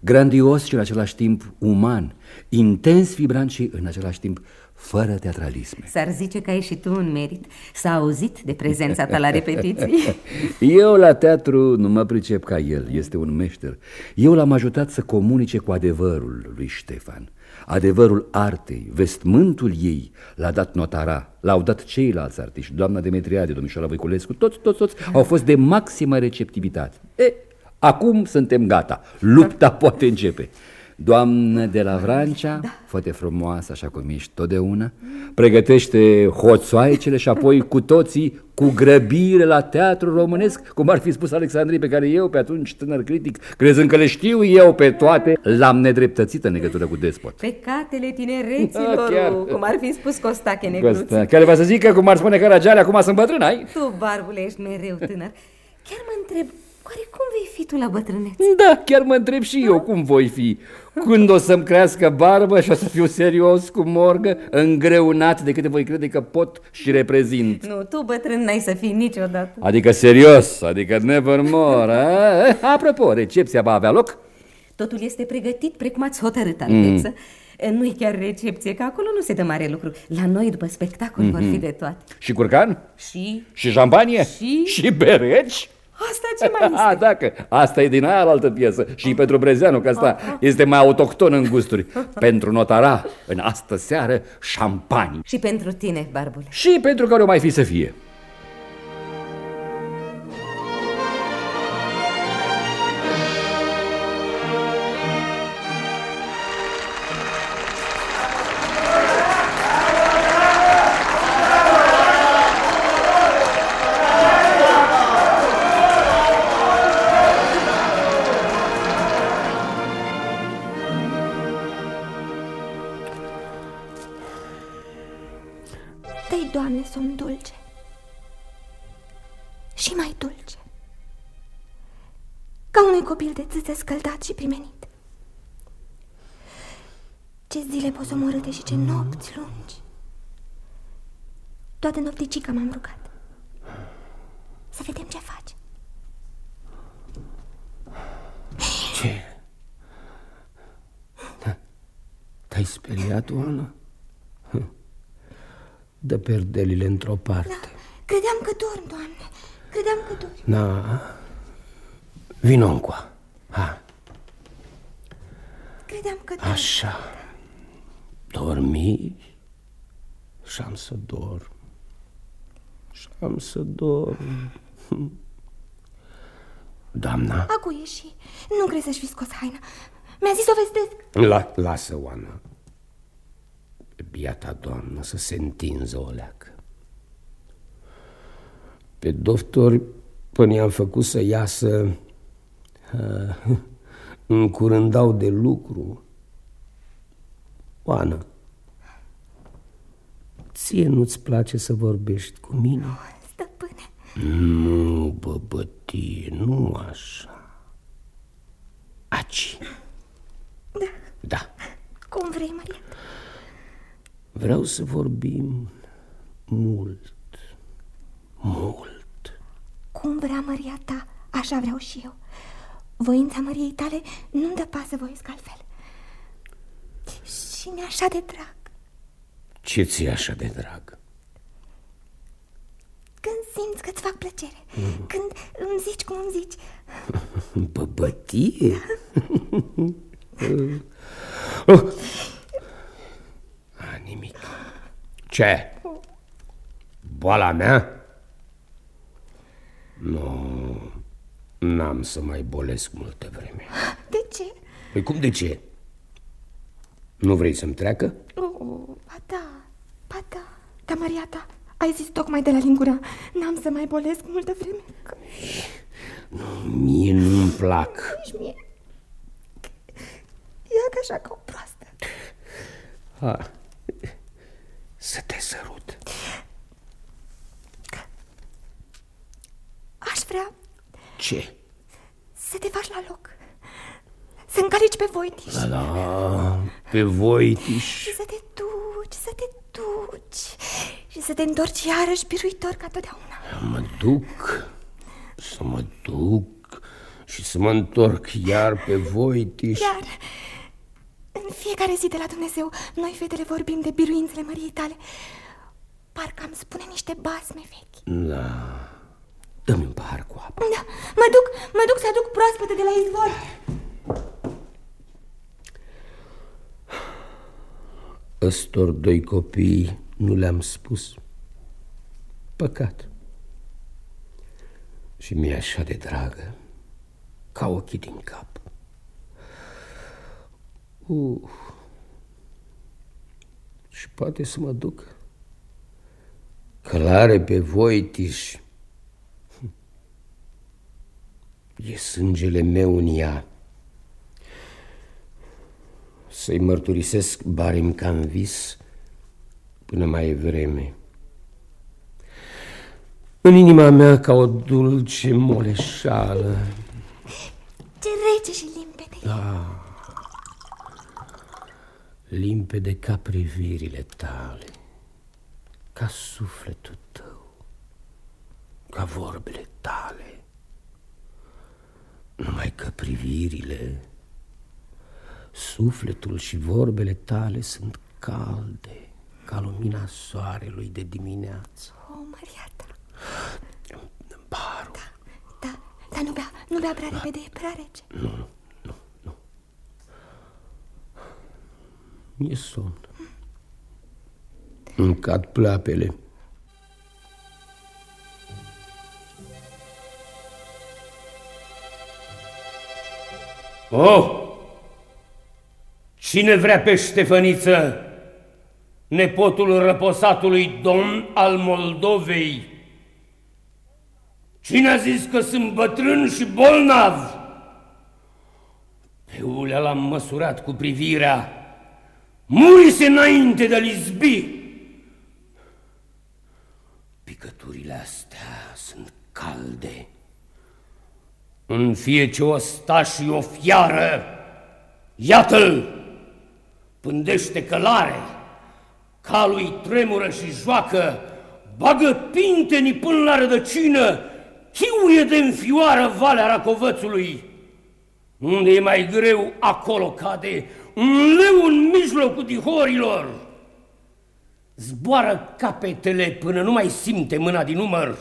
Speaker 5: Grandios și în același timp uman, intens vibrant și în același timp fără teatralisme.
Speaker 16: S-ar zice că ai și tu un merit S-a auzit de prezența ta la repetiții
Speaker 5: Eu la teatru nu mă pricep ca el, este un meșter. Eu l-am ajutat să comunice cu adevărul lui Ștefan. Adevărul artei, vestmântul ei l-a dat notara, l-au dat ceilalți artiști, doamna Demetriade, domnișoara Voiculescu, toți, toți, toți au fost de maximă receptivitate. E, acum suntem gata, lupta poate începe. Doamnă de la Vrancea, da. foarte frumoasă, așa cum ești totdeauna, pregătește hoțoaicele și apoi cu toții cu grăbire la teatru românesc, cum ar fi spus Alexandrii, pe care eu, pe atunci tânăr critic, crezând că le știu eu pe toate, l-am nedreptățit în legătură cu despot.
Speaker 16: Pecatele tinereților,
Speaker 5: Da, chiar.
Speaker 16: cum ar fi spus Costache Negruț
Speaker 5: Costa, care va să zică, cum ar spune Caragiale, acum sunt bătrân, ai?
Speaker 16: Tu, barbule, ești mereu tânăr Chiar mă întreb, oare cum vei fi tu la bătrânețe?
Speaker 5: Da, chiar mă întreb și eu cum voi fi. Când o să-mi crească barbă și o să fiu serios cu morgă, îngreunat de câte voi crede că pot și reprezint.
Speaker 16: Nu, tu bătrân n-ai să fii niciodată.
Speaker 5: Adică serios, adică nevermore, a? Apropo, recepția va avea loc?
Speaker 16: Totul este pregătit precum ați hotărât, alteță. Mm. Nu e chiar recepție, că acolo nu se dă mare lucru. La noi, după spectacol, mm-hmm. vor fi de toate.
Speaker 5: Și curcan?
Speaker 16: Și?
Speaker 5: Și șampanie?
Speaker 16: Și?
Speaker 5: Și bereci?
Speaker 16: Asta ce mai este?
Speaker 5: A, dacă, asta e din aia altă piesă. Și pentru Brezeanu, că asta este mai autohton în gusturi. Pentru notara, în astă seară, șampanie.
Speaker 16: Și pentru tine, barbule.
Speaker 5: Și pentru care o mai fi să fie.
Speaker 6: Ca unui copil de țâțe scăldat și primenit. Ce zile posomorâte și ce nopți lungi. Toată nopticica m-am rugat. Să vedem ce faci.
Speaker 14: Ce? Da. Te-ai speriat, Oana? Dă perdelile într-o parte.
Speaker 6: Da, credeam că dorm, Doamne. Credeam că dorm.
Speaker 14: Da. Vino încoa. Ha.
Speaker 6: Credeam că dorm.
Speaker 14: Așa. Dormi și am să dorm. Și am să dorm. Doamna,
Speaker 6: Acu ieși. Nu crezi să-și fi scos haina. Mi-a zis să o vestesc.
Speaker 14: la, lasă, Oana. Biata doamnă să se întinză o leacă. Pe doctor până i-am făcut să iasă uh, încurândau de lucru. Oana, ție nu-ți place să vorbești cu mine?
Speaker 6: Stăpâne.
Speaker 14: Nu, băbătie, nu așa. Aci.
Speaker 6: Da.
Speaker 14: Da.
Speaker 6: Cum vrei, Maria?
Speaker 14: Vreau să vorbim mult, mult.
Speaker 6: Cum vrea Maria ta, așa vreau și eu. Voința Mariei tale nu-mi dă pas să voiesc altfel. Și mi-e așa de drag.
Speaker 14: Ce ți așa de drag?
Speaker 6: Când simți că-ți fac plăcere. Mm. Când îmi zici cum îmi zici.
Speaker 14: Băbătie? oh. A, nimic. Ce? Boala mea? Nu, n-am să mai bolesc multă vreme.
Speaker 6: De ce?
Speaker 14: Păi cum de ce? Nu vrei să-mi treacă?
Speaker 6: Oh, ba da, ba da. Da, Maria ta, ai zis tocmai de la lingura. N-am să mai bolesc multă vreme. Că...
Speaker 14: Nu, mie nu-mi plac.
Speaker 6: Nici mie. Ia ca așa ca o proastă.
Speaker 14: Ha. Să te sărut.
Speaker 6: Aș vrea
Speaker 14: Ce?
Speaker 6: să te faci la loc. Să încalici pe voitiș.
Speaker 14: Da, da, pe voitiș.
Speaker 6: Și să te duci, să te duci. Și să te întorci iarăși biruitor ca totdeauna.
Speaker 14: Mă duc, să mă duc și să mă întorc iar pe voitiș.
Speaker 6: Iar în fiecare zi de la Dumnezeu, noi fetele vorbim de biruințele Măriei tale. Parcă am spune niște basme vechi.
Speaker 14: Da, dă-mi un pahar cu apă.
Speaker 6: Da, mă duc, mă duc să aduc proaspătă de la izvor.
Speaker 14: Ăstor doi copii nu le-am spus. Păcat. Și mi-e așa de dragă, ca ochii din cap. Uh. Și poate să mă duc călare pe voitiș. E sângele meu în ea. Să-i mărturisesc barim ca în vis până mai e vreme. În inima mea ca o dulce moleșală.
Speaker 6: Ce rece și limpede
Speaker 14: Da. Limpede ca privirile tale, ca sufletul tău, ca vorbele tale. Numai că privirile, sufletul și vorbele tale sunt calde, ca lumina soarelui de dimineață.
Speaker 6: O, Maria ta
Speaker 14: Barul.
Speaker 6: Da, da, dar nu bea, nu bea prea repede, e prea rece
Speaker 14: Nu, nu, nu. Mi-e somn. Îmi cad pleapele. Oh! Cine vrea pe Ștefăniță, nepotul răposatului domn al Moldovei? Cine a zis că sunt bătrân și bolnav? Pe ulea l-am măsurat cu privirea. Murise înainte de lizbi. Picăturile astea sunt calde. În fie ce o sta și o fiară, iată-l, pândește călare, calul tremură și joacă, bagă pintenii până la rădăcină, chiuie de înfioară valea Racovățului. Unde e mai greu, acolo cade, un leu în mijlocul dihorilor. Zboară capetele până nu mai simte mâna din număr.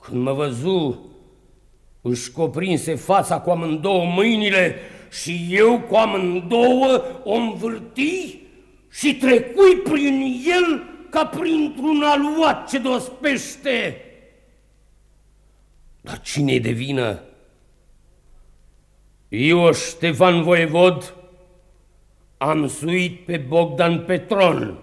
Speaker 14: Când mă văzu, își coprinse fața cu amândouă mâinile și eu cu amândouă o învârti și trecui prin el ca printr-un aluat ce dospește. Dar cine de vină? Eu, Ștefan Voievod, am suit pe Bogdan Petron.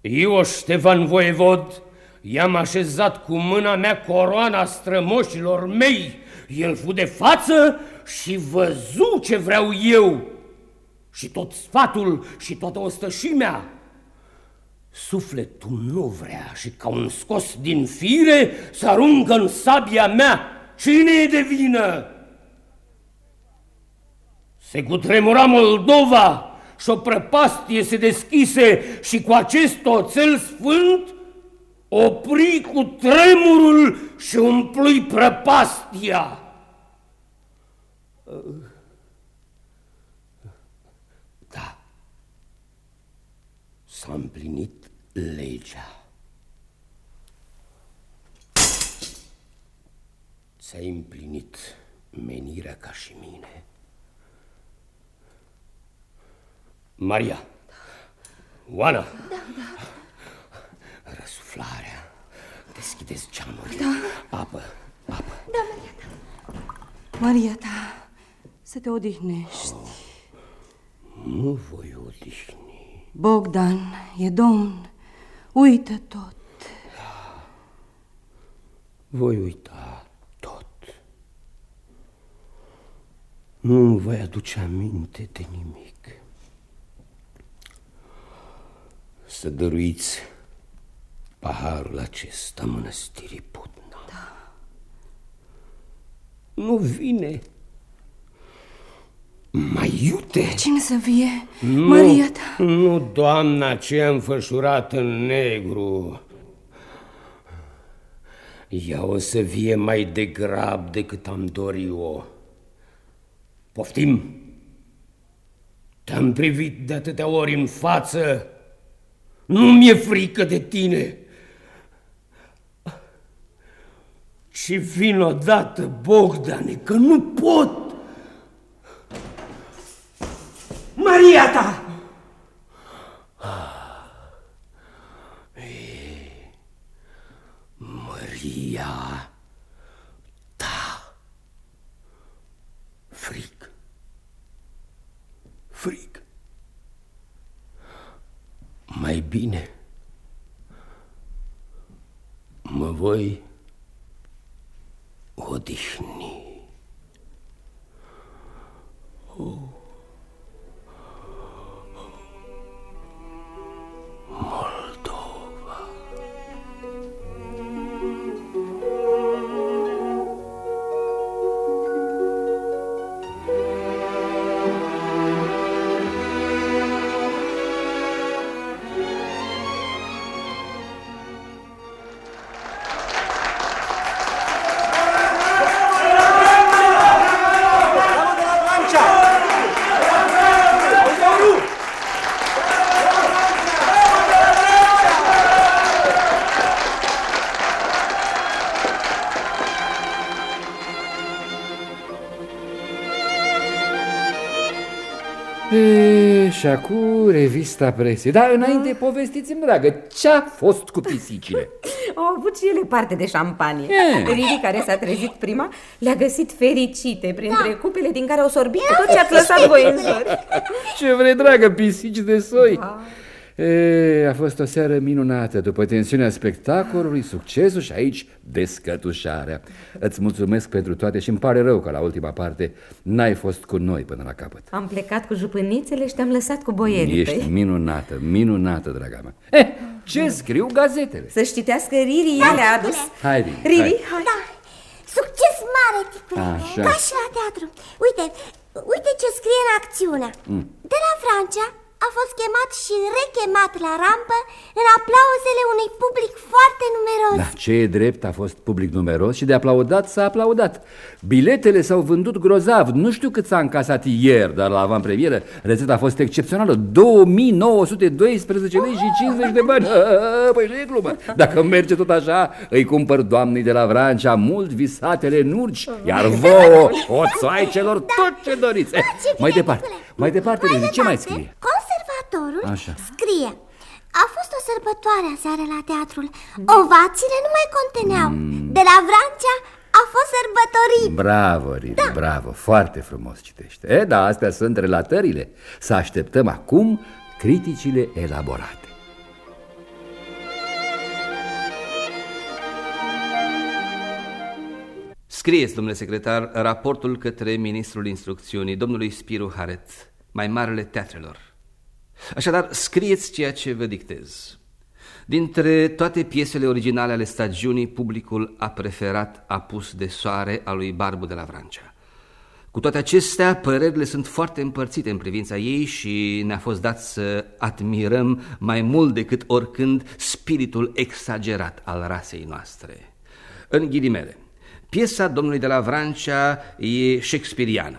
Speaker 14: Eu, Ștefan Voievod, i-am așezat cu mâna mea coroana strămoșilor mei. El fu de față și văzu ce vreau eu. Și tot sfatul și toată ostășimea. Sufletul nu vrea și ca un scos din fire să aruncă în sabia mea. Cine e de vină? Se cutremura Moldova și o prăpastie se deschise și cu acest oțel sfânt opri cu tremurul și umplui prăpastia. Da, s-a împlinit legea. Ți-ai împlinit menirea ca și mine. Maria, Oana,
Speaker 6: Da, da,
Speaker 14: răsuflarea, deschideți geamuri,
Speaker 9: Da.
Speaker 14: apă, apă.
Speaker 6: da, Maria ta
Speaker 9: Maria ta, să te odihnești.
Speaker 14: Nu voi odihni.
Speaker 9: Bogdan e domn, uită tot.
Speaker 14: Voi uita tot. Nu îmi voi aduce aminte de nimic. Să dăruiți paharul acesta mănăstirii Putna. Da. Nu vine. Mai iute!
Speaker 9: Cine să vie?
Speaker 14: Nu,
Speaker 9: Maria ta.
Speaker 14: Nu, doamna ce am înfășurat în negru. Ea o să vie mai degrab decât am dorit-o. Poftim! Te-am privit de atâtea ori în față. Nu mi-e frică de tine. Și vin odată, Bogdane, că nu pot.
Speaker 5: E, și acum revista presiei. Dar înainte povestiți-mi, dragă, ce-a fost cu pisicile?
Speaker 16: Au avut și ele parte de șampanie.
Speaker 5: E.
Speaker 16: Riri, care s-a trezit prima, le-a găsit fericite printre da. cupele din care au sorbit cu tot ce ați lăsat voi în zori.
Speaker 5: Ce vrei, dragă, pisici de soi? Da. E, a fost o seară minunată, după tensiunea spectacolului, succesul și aici descătușarea. Îți mulțumesc pentru toate și îmi pare rău că la ultima parte n-ai fost cu noi până la capăt.
Speaker 16: Am plecat cu jupânițele și te-am lăsat cu boierii
Speaker 5: Ești
Speaker 16: tăi.
Speaker 5: minunată, minunată, draga mea. Eh, ce scriu gazetele?
Speaker 16: Să-și citească Riri, ea le-a adus.
Speaker 5: Hai, Riri,
Speaker 16: Riri,
Speaker 5: hai.
Speaker 16: hai.
Speaker 4: Da, succes mare, ticule,
Speaker 5: Așa.
Speaker 4: ca și la teatru Uite, uite ce scrie în acțiunea
Speaker 5: Mm.
Speaker 4: De la Francia a fost chemat și rechemat la rampă în aplauzele unui public foarte numeros
Speaker 5: Da, ce e drept, a fost public numeros și de aplaudat s-a aplaudat. Biletele s-au vândut grozav, nu știu cât s-a încasat ieri, dar la avantpremieră rețeta a fost excepțională, 2912 lei și 50 de bani. Păi nu e glumă. Dacă merge tot așa, îi cumpăr doamnei de la Vrancea mult visatele nurci, iar vouă, celor tot ce doriți. Eh, mai departe, mai departe, Lili, ce mai scrie?
Speaker 4: Conservatorul
Speaker 5: Așa.
Speaker 4: scrie A fost o sărbătoare aseară la teatrul Ovațiile nu mai conteneau De la Vrancea a fost sărbătorit
Speaker 5: Bravo, Riri, da. bravo, foarte frumos citește. E, da, astea sunt relatările. Să așteptăm acum criticile elaborate.
Speaker 11: Scrieți, domnule secretar, raportul către ministrul instrucțiunii, domnului Spiru Haret, mai marele teatrelor. Așadar, scrieți ceea ce vă dictez. Dintre toate piesele originale ale stagiunii, publicul a preferat Apus de soare a lui Barbu de la Vrancea. Cu toate acestea, părerile sunt foarte împărțite în privința ei și ne-a fost dat să admirăm mai mult decât oricând spiritul exagerat al rasei noastre. În ghilimele, piesa domnului de la Vrancea e shakespeariană.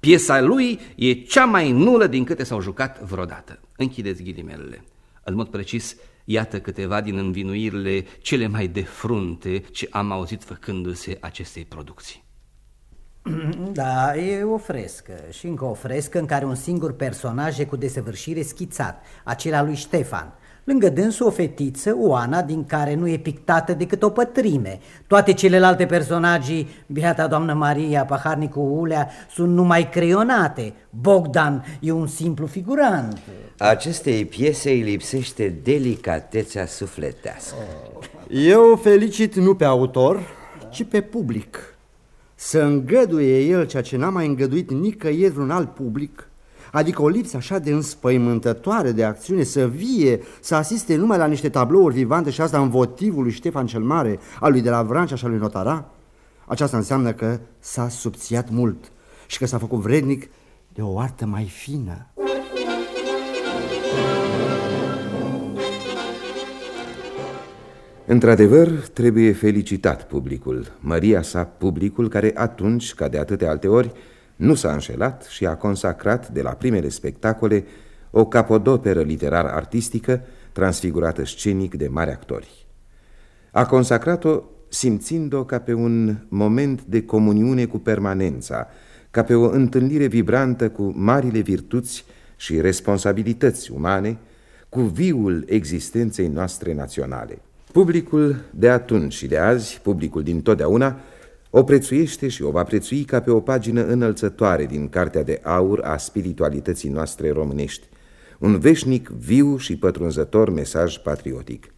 Speaker 11: Piesa lui e cea mai nulă din câte s-au jucat vreodată. Închideți ghilimelele. În mod precis, iată câteva din învinuirile cele mai de frunte ce am auzit făcându-se acestei producții.
Speaker 17: Da, e o frescă și încă o frescă în care un singur personaj e cu desăvârșire schițat, acela lui Ștefan. Lângă dânsul o fetiță, Oana, din care nu e pictată decât o pătrime. Toate celelalte personaje, Beata Doamnă Maria, Paharnicul Ulea, sunt numai creionate. Bogdan e un simplu figurant.
Speaker 1: Acestei piese îi lipsește delicatețea sufletească.
Speaker 18: Eu felicit nu pe autor, ci pe public. Să îngăduie el ceea ce n-a mai îngăduit nicăieri un alt public, adică o lipsă așa de înspăimântătoare de acțiune, să vie, să asiste numai la niște tablouri vivante și asta în votivul lui Ștefan cel Mare, al lui de la Vrancea și al lui Notara, aceasta înseamnă că s-a subțiat mult și că s-a făcut vrednic de o artă mai fină.
Speaker 19: Într-adevăr, trebuie felicitat publicul, Maria sa publicul care atunci, ca de atâtea alte ori, nu s-a înșelat și a consacrat de la primele spectacole o capodoperă literar-artistică transfigurată scenic de mari actori. A consacrat-o simțind-o ca pe un moment de comuniune cu permanența, ca pe o întâlnire vibrantă cu marile virtuți și responsabilități umane, cu viul existenței noastre naționale. Publicul de atunci și de azi, publicul din totdeauna, o prețuiește și o va prețui ca pe o pagină înălțătoare din Cartea de Aur a spiritualității noastre românești, un veșnic, viu și pătrunzător mesaj patriotic.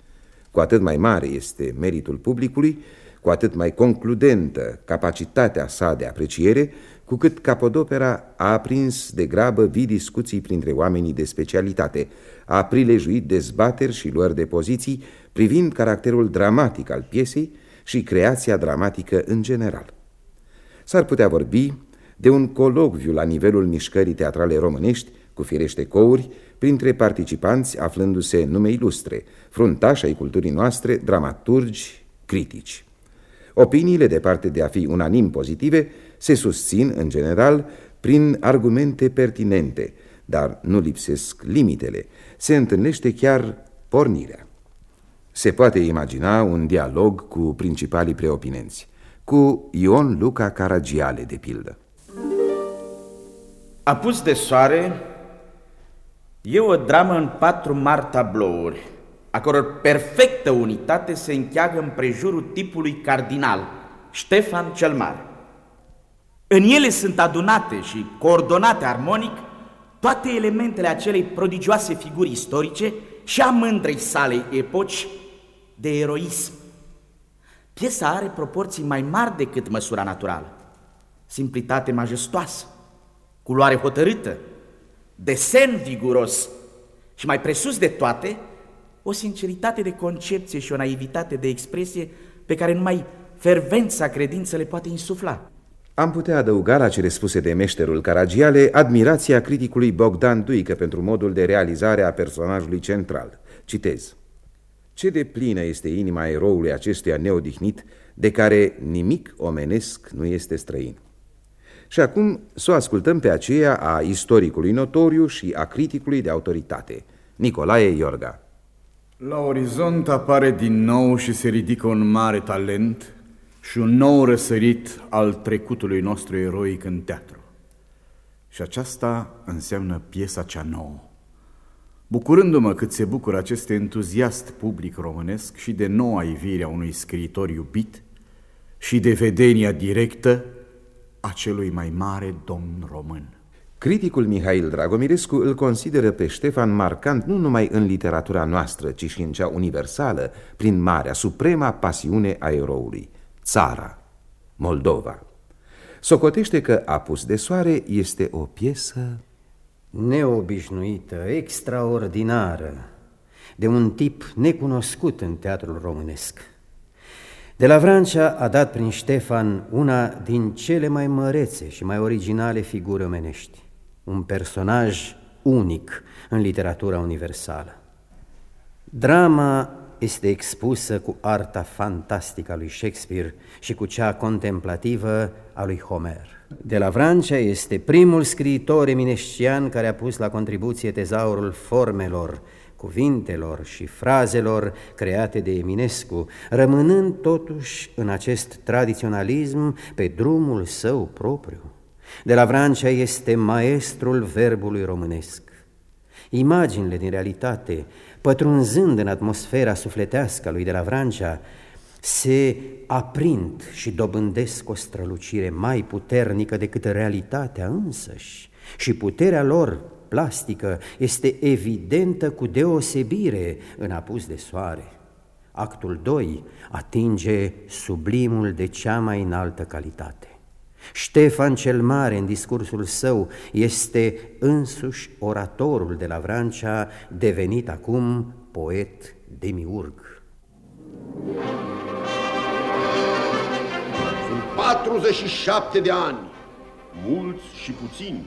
Speaker 19: Cu atât mai mare este meritul publicului, cu atât mai concludentă capacitatea sa de apreciere, cu cât Capodopera a aprins de grabă vii discuții printre oamenii de specialitate, a prilejuit dezbateri și luări de poziții privind caracterul dramatic al piesei și creația dramatică în general. S-ar putea vorbi de un colocviu la nivelul mișcării teatrale românești, cu firește couri, printre participanți aflându-se nume ilustre, fruntași ai culturii noastre, dramaturgi, critici. Opiniile, departe de a fi unanim pozitive, se susțin, în general, prin argumente pertinente, dar nu lipsesc limitele, se întâlnește chiar pornirea. Se poate imagina un dialog cu principalii preopinenți, cu Ion Luca Caragiale, de pildă.
Speaker 2: Apus de soare e o dramă în patru mari tablouri, a căror perfectă unitate se încheagă în prejurul tipului cardinal, Ștefan cel Mare. În ele sunt adunate și coordonate armonic toate elementele acelei prodigioase figuri istorice și a mândrei sale epoci de eroism. Piesa are proporții mai mari decât măsura naturală. Simplitate majestoasă, culoare hotărâtă, desen viguros și mai presus de toate, o sinceritate de concepție și o naivitate de expresie pe care numai fervența credință le poate insufla.
Speaker 19: Am putea adăuga la cele spuse de meșterul Caragiale admirația criticului Bogdan Duică pentru modul de realizare a personajului central. Citez. Ce de plină este inima eroului acestuia neodihnit, de care nimic omenesc nu este străin. Și acum să o ascultăm pe aceea a istoricului notoriu și a criticului de autoritate, Nicolae Iorga.
Speaker 20: La orizont apare din nou și se ridică un mare talent și un nou răsărit al trecutului nostru eroic în teatru. Și aceasta înseamnă piesa cea nouă. Bucurându-mă cât se bucură acest entuziast public românesc și de noua ivire a unui scriitor iubit și de vedenia directă a celui mai mare domn român.
Speaker 19: Criticul Mihail Dragomirescu îl consideră pe Ștefan marcant nu numai în literatura noastră, ci și în cea universală, prin marea, suprema pasiune a eroului, țara, Moldova. Socotește că Apus de soare este o piesă
Speaker 17: neobișnuită, extraordinară, de un tip necunoscut în teatrul românesc. De la Vrancea a dat prin Ștefan una din cele mai mărețe și mai originale figuri omenești, un personaj unic în literatura universală. Drama este expusă cu arta fantastică a lui Shakespeare și cu cea contemplativă a lui Homer. De la Vrancea este primul scriitor eminescian care a pus la contribuție tezaurul formelor, cuvintelor și frazelor create de Eminescu, rămânând totuși în acest tradiționalism pe drumul său propriu. De la Vrancea este maestrul verbului românesc. Imaginile din realitate, pătrunzând în atmosfera sufletească a lui de la Vrancea, se aprind și dobândesc o strălucire mai puternică decât realitatea însăși și puterea lor plastică este evidentă cu deosebire în apus de soare. Actul 2 atinge sublimul de cea mai înaltă calitate. Ștefan cel Mare, în discursul său, este însuși oratorul de la Vrancea, devenit acum poet demiurg.
Speaker 10: Sunt 47 de ani, mulți și puțini,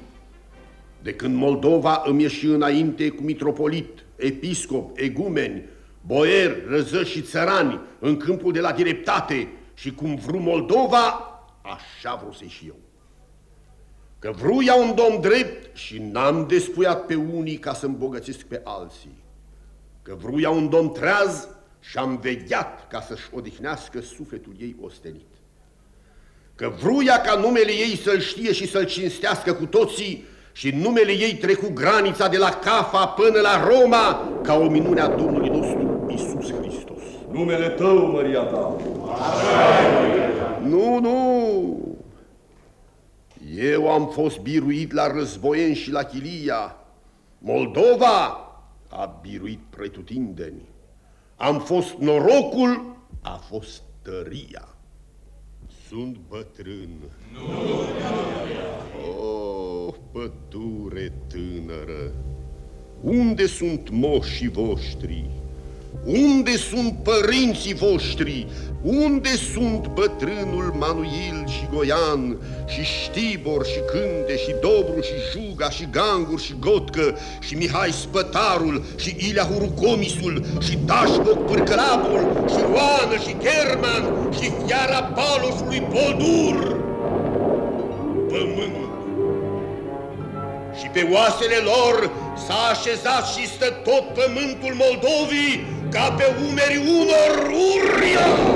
Speaker 10: de când Moldova îmi ieși înainte cu mitropolit, episcop, egumeni, boieri, răzăși și țărani în câmpul de la dreptate și cum vru Moldova, așa vreau să și eu. Că vruia un domn drept și n-am despuiat pe unii ca să îmbogățesc pe alții. Că vruia un domn treaz și am vegheat ca să-și odihnească sufletul ei ostenit. Că vruia ca numele ei să-l știe și să-l cinstească cu toții și numele ei trecu granița de la Cafa până la Roma ca o minune a Domnului nostru Isus Hristos.
Speaker 21: Numele tău, Maria ta.
Speaker 10: Nu, nu. Eu am fost biruit la războieni și la Chilia. Moldova a biruit pretutindeni. Am fost norocul, a fost tăria. Sunt bătrân. Nu, Oh, pădure tânără, unde sunt moșii voștri? Unde sunt părinții voștri? Unde sunt bătrânul Manuil și Goian și Știbor și Cânte și Dobru și Juga și Gangur și Gotcă și Mihai Spătarul și Ilea Hurucomisul și Dașboc Pârcălabul și Oană și German și Fiara Palosului Podur? Pământ și pe oasele lor s-a așezat și stă tot pământul Moldovii ca pe umerii unor uriași.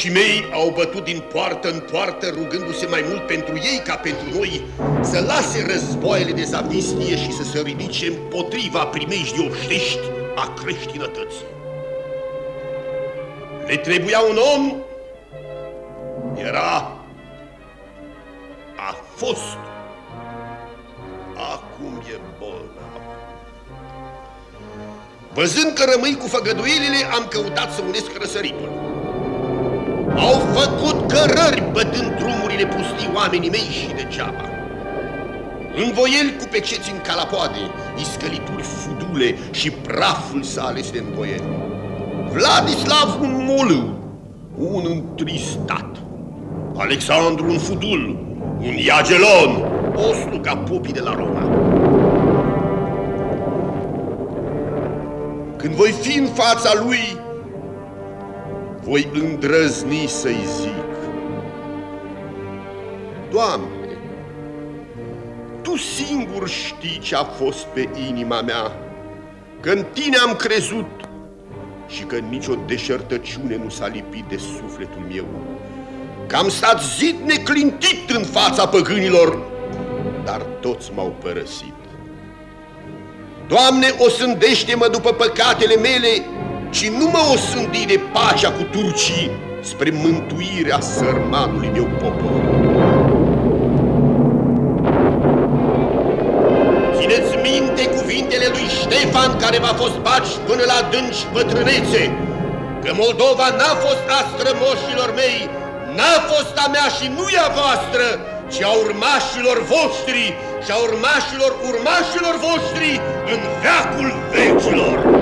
Speaker 10: Și trimișii mei au bătut din poartă în poartă rugându-se mai mult pentru ei ca pentru noi să lase războaiele de zavistie și să se ridice împotriva primejdii obștești a creștinătății. Le trebuia un om, era, a fost, acum e bolnav. Văzând că rămâi cu făgăduielile, am căutat să unesc răsăritul. Au făcut cărări bătând drumurile pustii oamenii mei și degeaba. Învoieli cu peceți în calapoade, iscălituri fudule și praful s-a ales de învoieli. Vladislav un molâu, un întristat. Alexandru un fudul, un iagelon, o ca popii de la Roma. Când voi fi în fața lui, voi îndrăzni să-i zic. Doamne, Tu singur știi ce a fost pe inima mea, că în Tine am crezut și că nicio deșertăciune nu s-a lipit de sufletul meu, că am stat zid neclintit în fața păgânilor, dar toți m-au părăsit. Doamne, o sândește-mă după păcatele mele ci nu mă osândi de pacea cu turcii spre mântuirea sărmanului meu popor. Țineți minte cuvintele lui Ștefan care v-a fost baci până la dânci bătrânețe, că Moldova n-a fost a strămoșilor mei, n-a fost a mea și nu e a voastră, ci a urmașilor voștri și a urmașilor urmașilor voștri în veacul vecilor.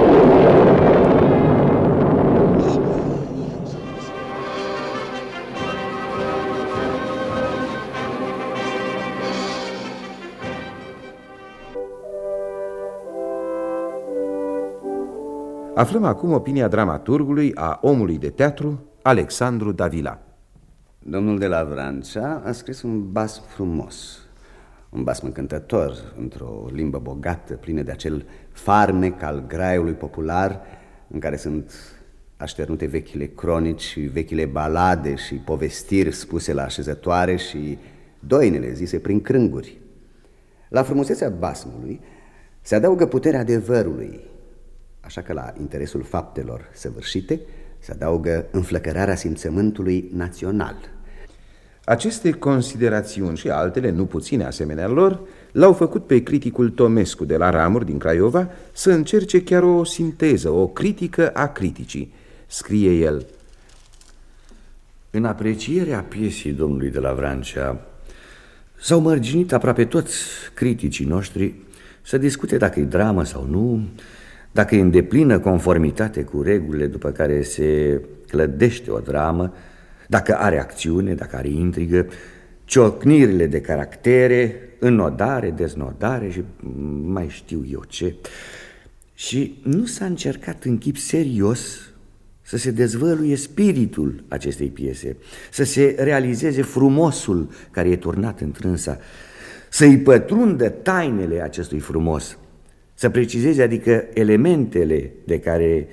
Speaker 19: Aflăm acum opinia dramaturgului a omului de teatru, Alexandru Davila.
Speaker 22: Domnul de la Vrancea a scris un bas frumos, un bas încântător, într-o limbă bogată, plină de acel farmec al graiului popular, în care sunt așternute vechile cronici și vechile balade și povestiri spuse la așezătoare și doinele zise prin crânguri. La frumusețea basmului se adaugă puterea adevărului, Așa că la interesul faptelor săvârșite se adaugă înflăcărarea simțământului național.
Speaker 19: Aceste considerațiuni și altele, nu puține asemenea lor, l-au făcut pe criticul Tomescu de la Ramuri din Craiova să încerce chiar o sinteză, o critică a criticii. Scrie el.
Speaker 23: În aprecierea piesii domnului de la Vrancea s-au mărginit aproape toți criticii noștri să discute dacă e dramă sau nu, dacă e în deplină conformitate cu regulile după care se clădește o dramă, dacă are acțiune, dacă are intrigă, ciocnirile de caractere, înodare, deznodare și mai știu eu ce. Și nu s-a încercat în chip serios să se dezvăluie spiritul acestei piese, să se realizeze frumosul care e turnat întrânsa, să-i pătrundă tainele acestui frumos, să precizeze, adică elementele de care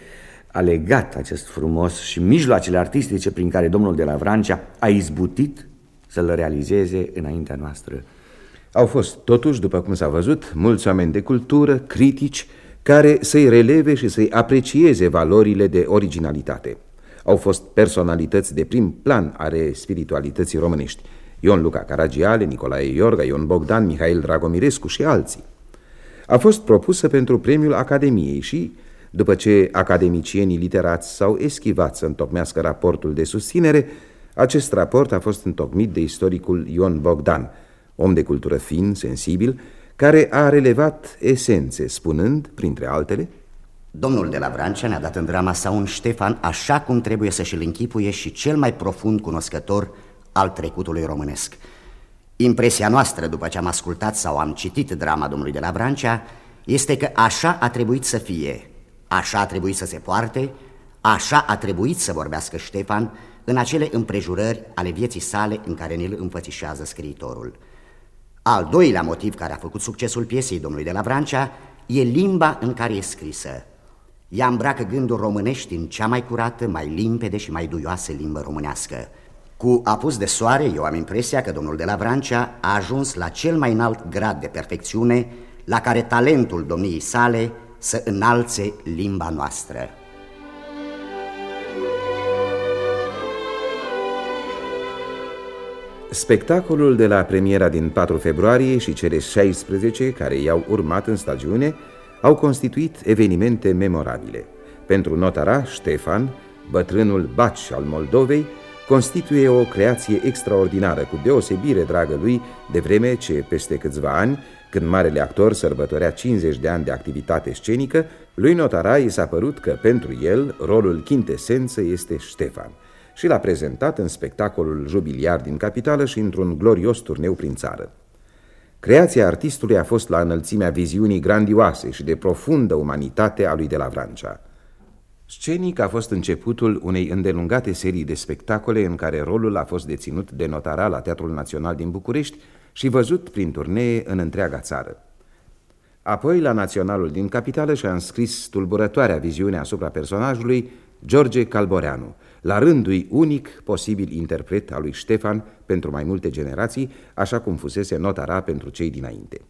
Speaker 23: a legat acest frumos și mijloacele artistice prin care domnul de la Vrancea a izbutit să-l realizeze înaintea noastră.
Speaker 19: Au fost totuși, după cum s-a văzut, mulți oameni de cultură, critici, care să-i releve și să-i aprecieze valorile de originalitate. Au fost personalități de prim plan ale spiritualității românești. Ion Luca Caragiale, Nicolae Iorga, Ion Bogdan, Mihail Dragomirescu și alții a fost propusă pentru premiul Academiei și, după ce academicienii literați s-au eschivat să întocmească raportul de susținere, acest raport a fost întocmit de istoricul Ion Bogdan, om de cultură fin, sensibil, care a relevat esențe, spunând, printre altele,
Speaker 22: Domnul de la Vrancea ne-a dat în drama sa un Ștefan așa cum trebuie să și-l închipuie și cel mai profund cunoscător al trecutului românesc – Impresia noastră, după ce am ascultat sau am citit drama domnului de la Vrancea, este că așa a trebuit să fie, așa a trebuit să se poarte, așa a trebuit să vorbească Ștefan în acele împrejurări ale vieții sale în care ne-l înfățișează scriitorul. Al doilea motiv care a făcut succesul piesei domnului de la Vrancea e limba în care e scrisă. Ea îmbracă gânduri românești în cea mai curată, mai limpede și mai duioasă limbă românească. Cu apus de soare, eu am impresia că domnul de la Vrancea a ajuns la cel mai înalt grad de perfecțiune la care talentul domniei sale să înalțe limba noastră.
Speaker 19: Spectacolul de la premiera din 4 februarie și cele 16 care i-au urmat în stagiune au constituit evenimente memorabile. Pentru notara, Ștefan, bătrânul baci al Moldovei, constituie o creație extraordinară, cu deosebire dragă lui, de vreme ce, peste câțiva ani, când marele actor sărbătorea 50 de ani de activitate scenică, lui Notara i s-a părut că pentru el rolul chintesență este Ștefan și l-a prezentat în spectacolul jubiliar din capitală și într-un glorios turneu prin țară. Creația artistului a fost la înălțimea viziunii grandioase și de profundă umanitate a lui de la Vrancea. Scenic a fost începutul unei îndelungate serii de spectacole în care rolul a fost deținut de notara la Teatrul Național din București și văzut prin turnee în întreaga țară. Apoi, la Naționalul din Capitală și-a înscris tulburătoarea viziune asupra personajului George Calboreanu, la rândul unic posibil interpret al lui Ștefan pentru mai multe generații, așa cum fusese notara pentru cei dinainte.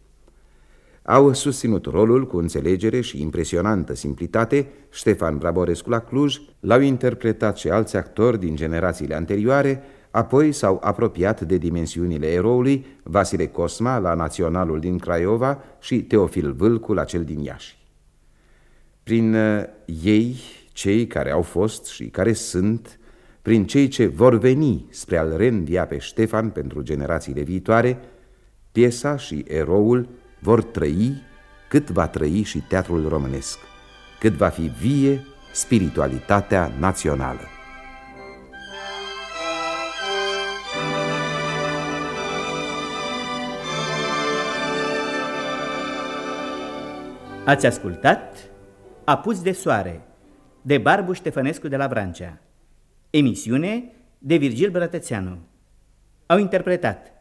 Speaker 19: Au susținut rolul cu înțelegere și impresionantă simplitate Ștefan Braborescu la Cluj, l-au interpretat și alți actori din generațiile anterioare, apoi s-au apropiat de dimensiunile eroului Vasile Cosma la Naționalul din Craiova și Teofil Vâlcu la cel din Iași. Prin uh, ei, cei care au fost și care sunt, prin cei ce vor veni spre a-l reînvia pe Ștefan pentru generațiile viitoare, piesa și eroul vor trăi cât va trăi și teatrul românesc, cât va fi vie spiritualitatea națională.
Speaker 2: Ați ascultat Apus de soare de Barbu Ștefănescu de la Vrancea Emisiune de Virgil Brătățeanu Au interpretat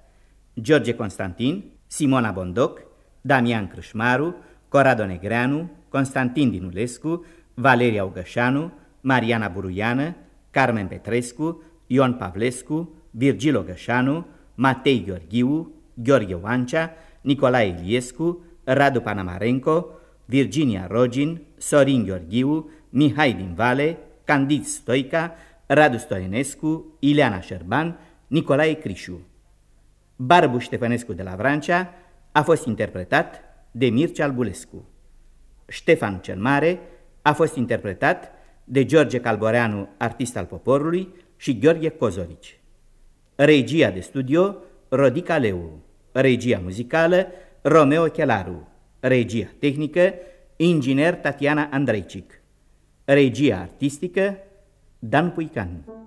Speaker 2: George Constantin, Simona Bondoc, Damian Crâșmaru, Corado Negreanu, Constantin Dinulescu, Valeria Ugășanu, Mariana Buruiană, Carmen Petrescu, Ion Pavlescu, Virgil Ogășanu, Matei Gheorghiu, Gheorghe Oancea, Nicolae Iliescu, Radu Panamarenco, Virginia Rogin, Sorin Gheorghiu, Mihai din Vale, Candid Stoica, Radu Stoienescu, Ileana Șerban, Nicolae Crișu. Barbu Ștefănescu de la Vrancea a fost interpretat de Mircea Albulescu. Ștefan cel Mare a fost interpretat de George Calboreanu, artist al poporului, și Gheorghe Cozorici. Regia de studio, Rodica Leu. Regia muzicală, Romeo Chelaru. Regia tehnică, inginer Tatiana Andreicic. Regia artistică, Dan Puican.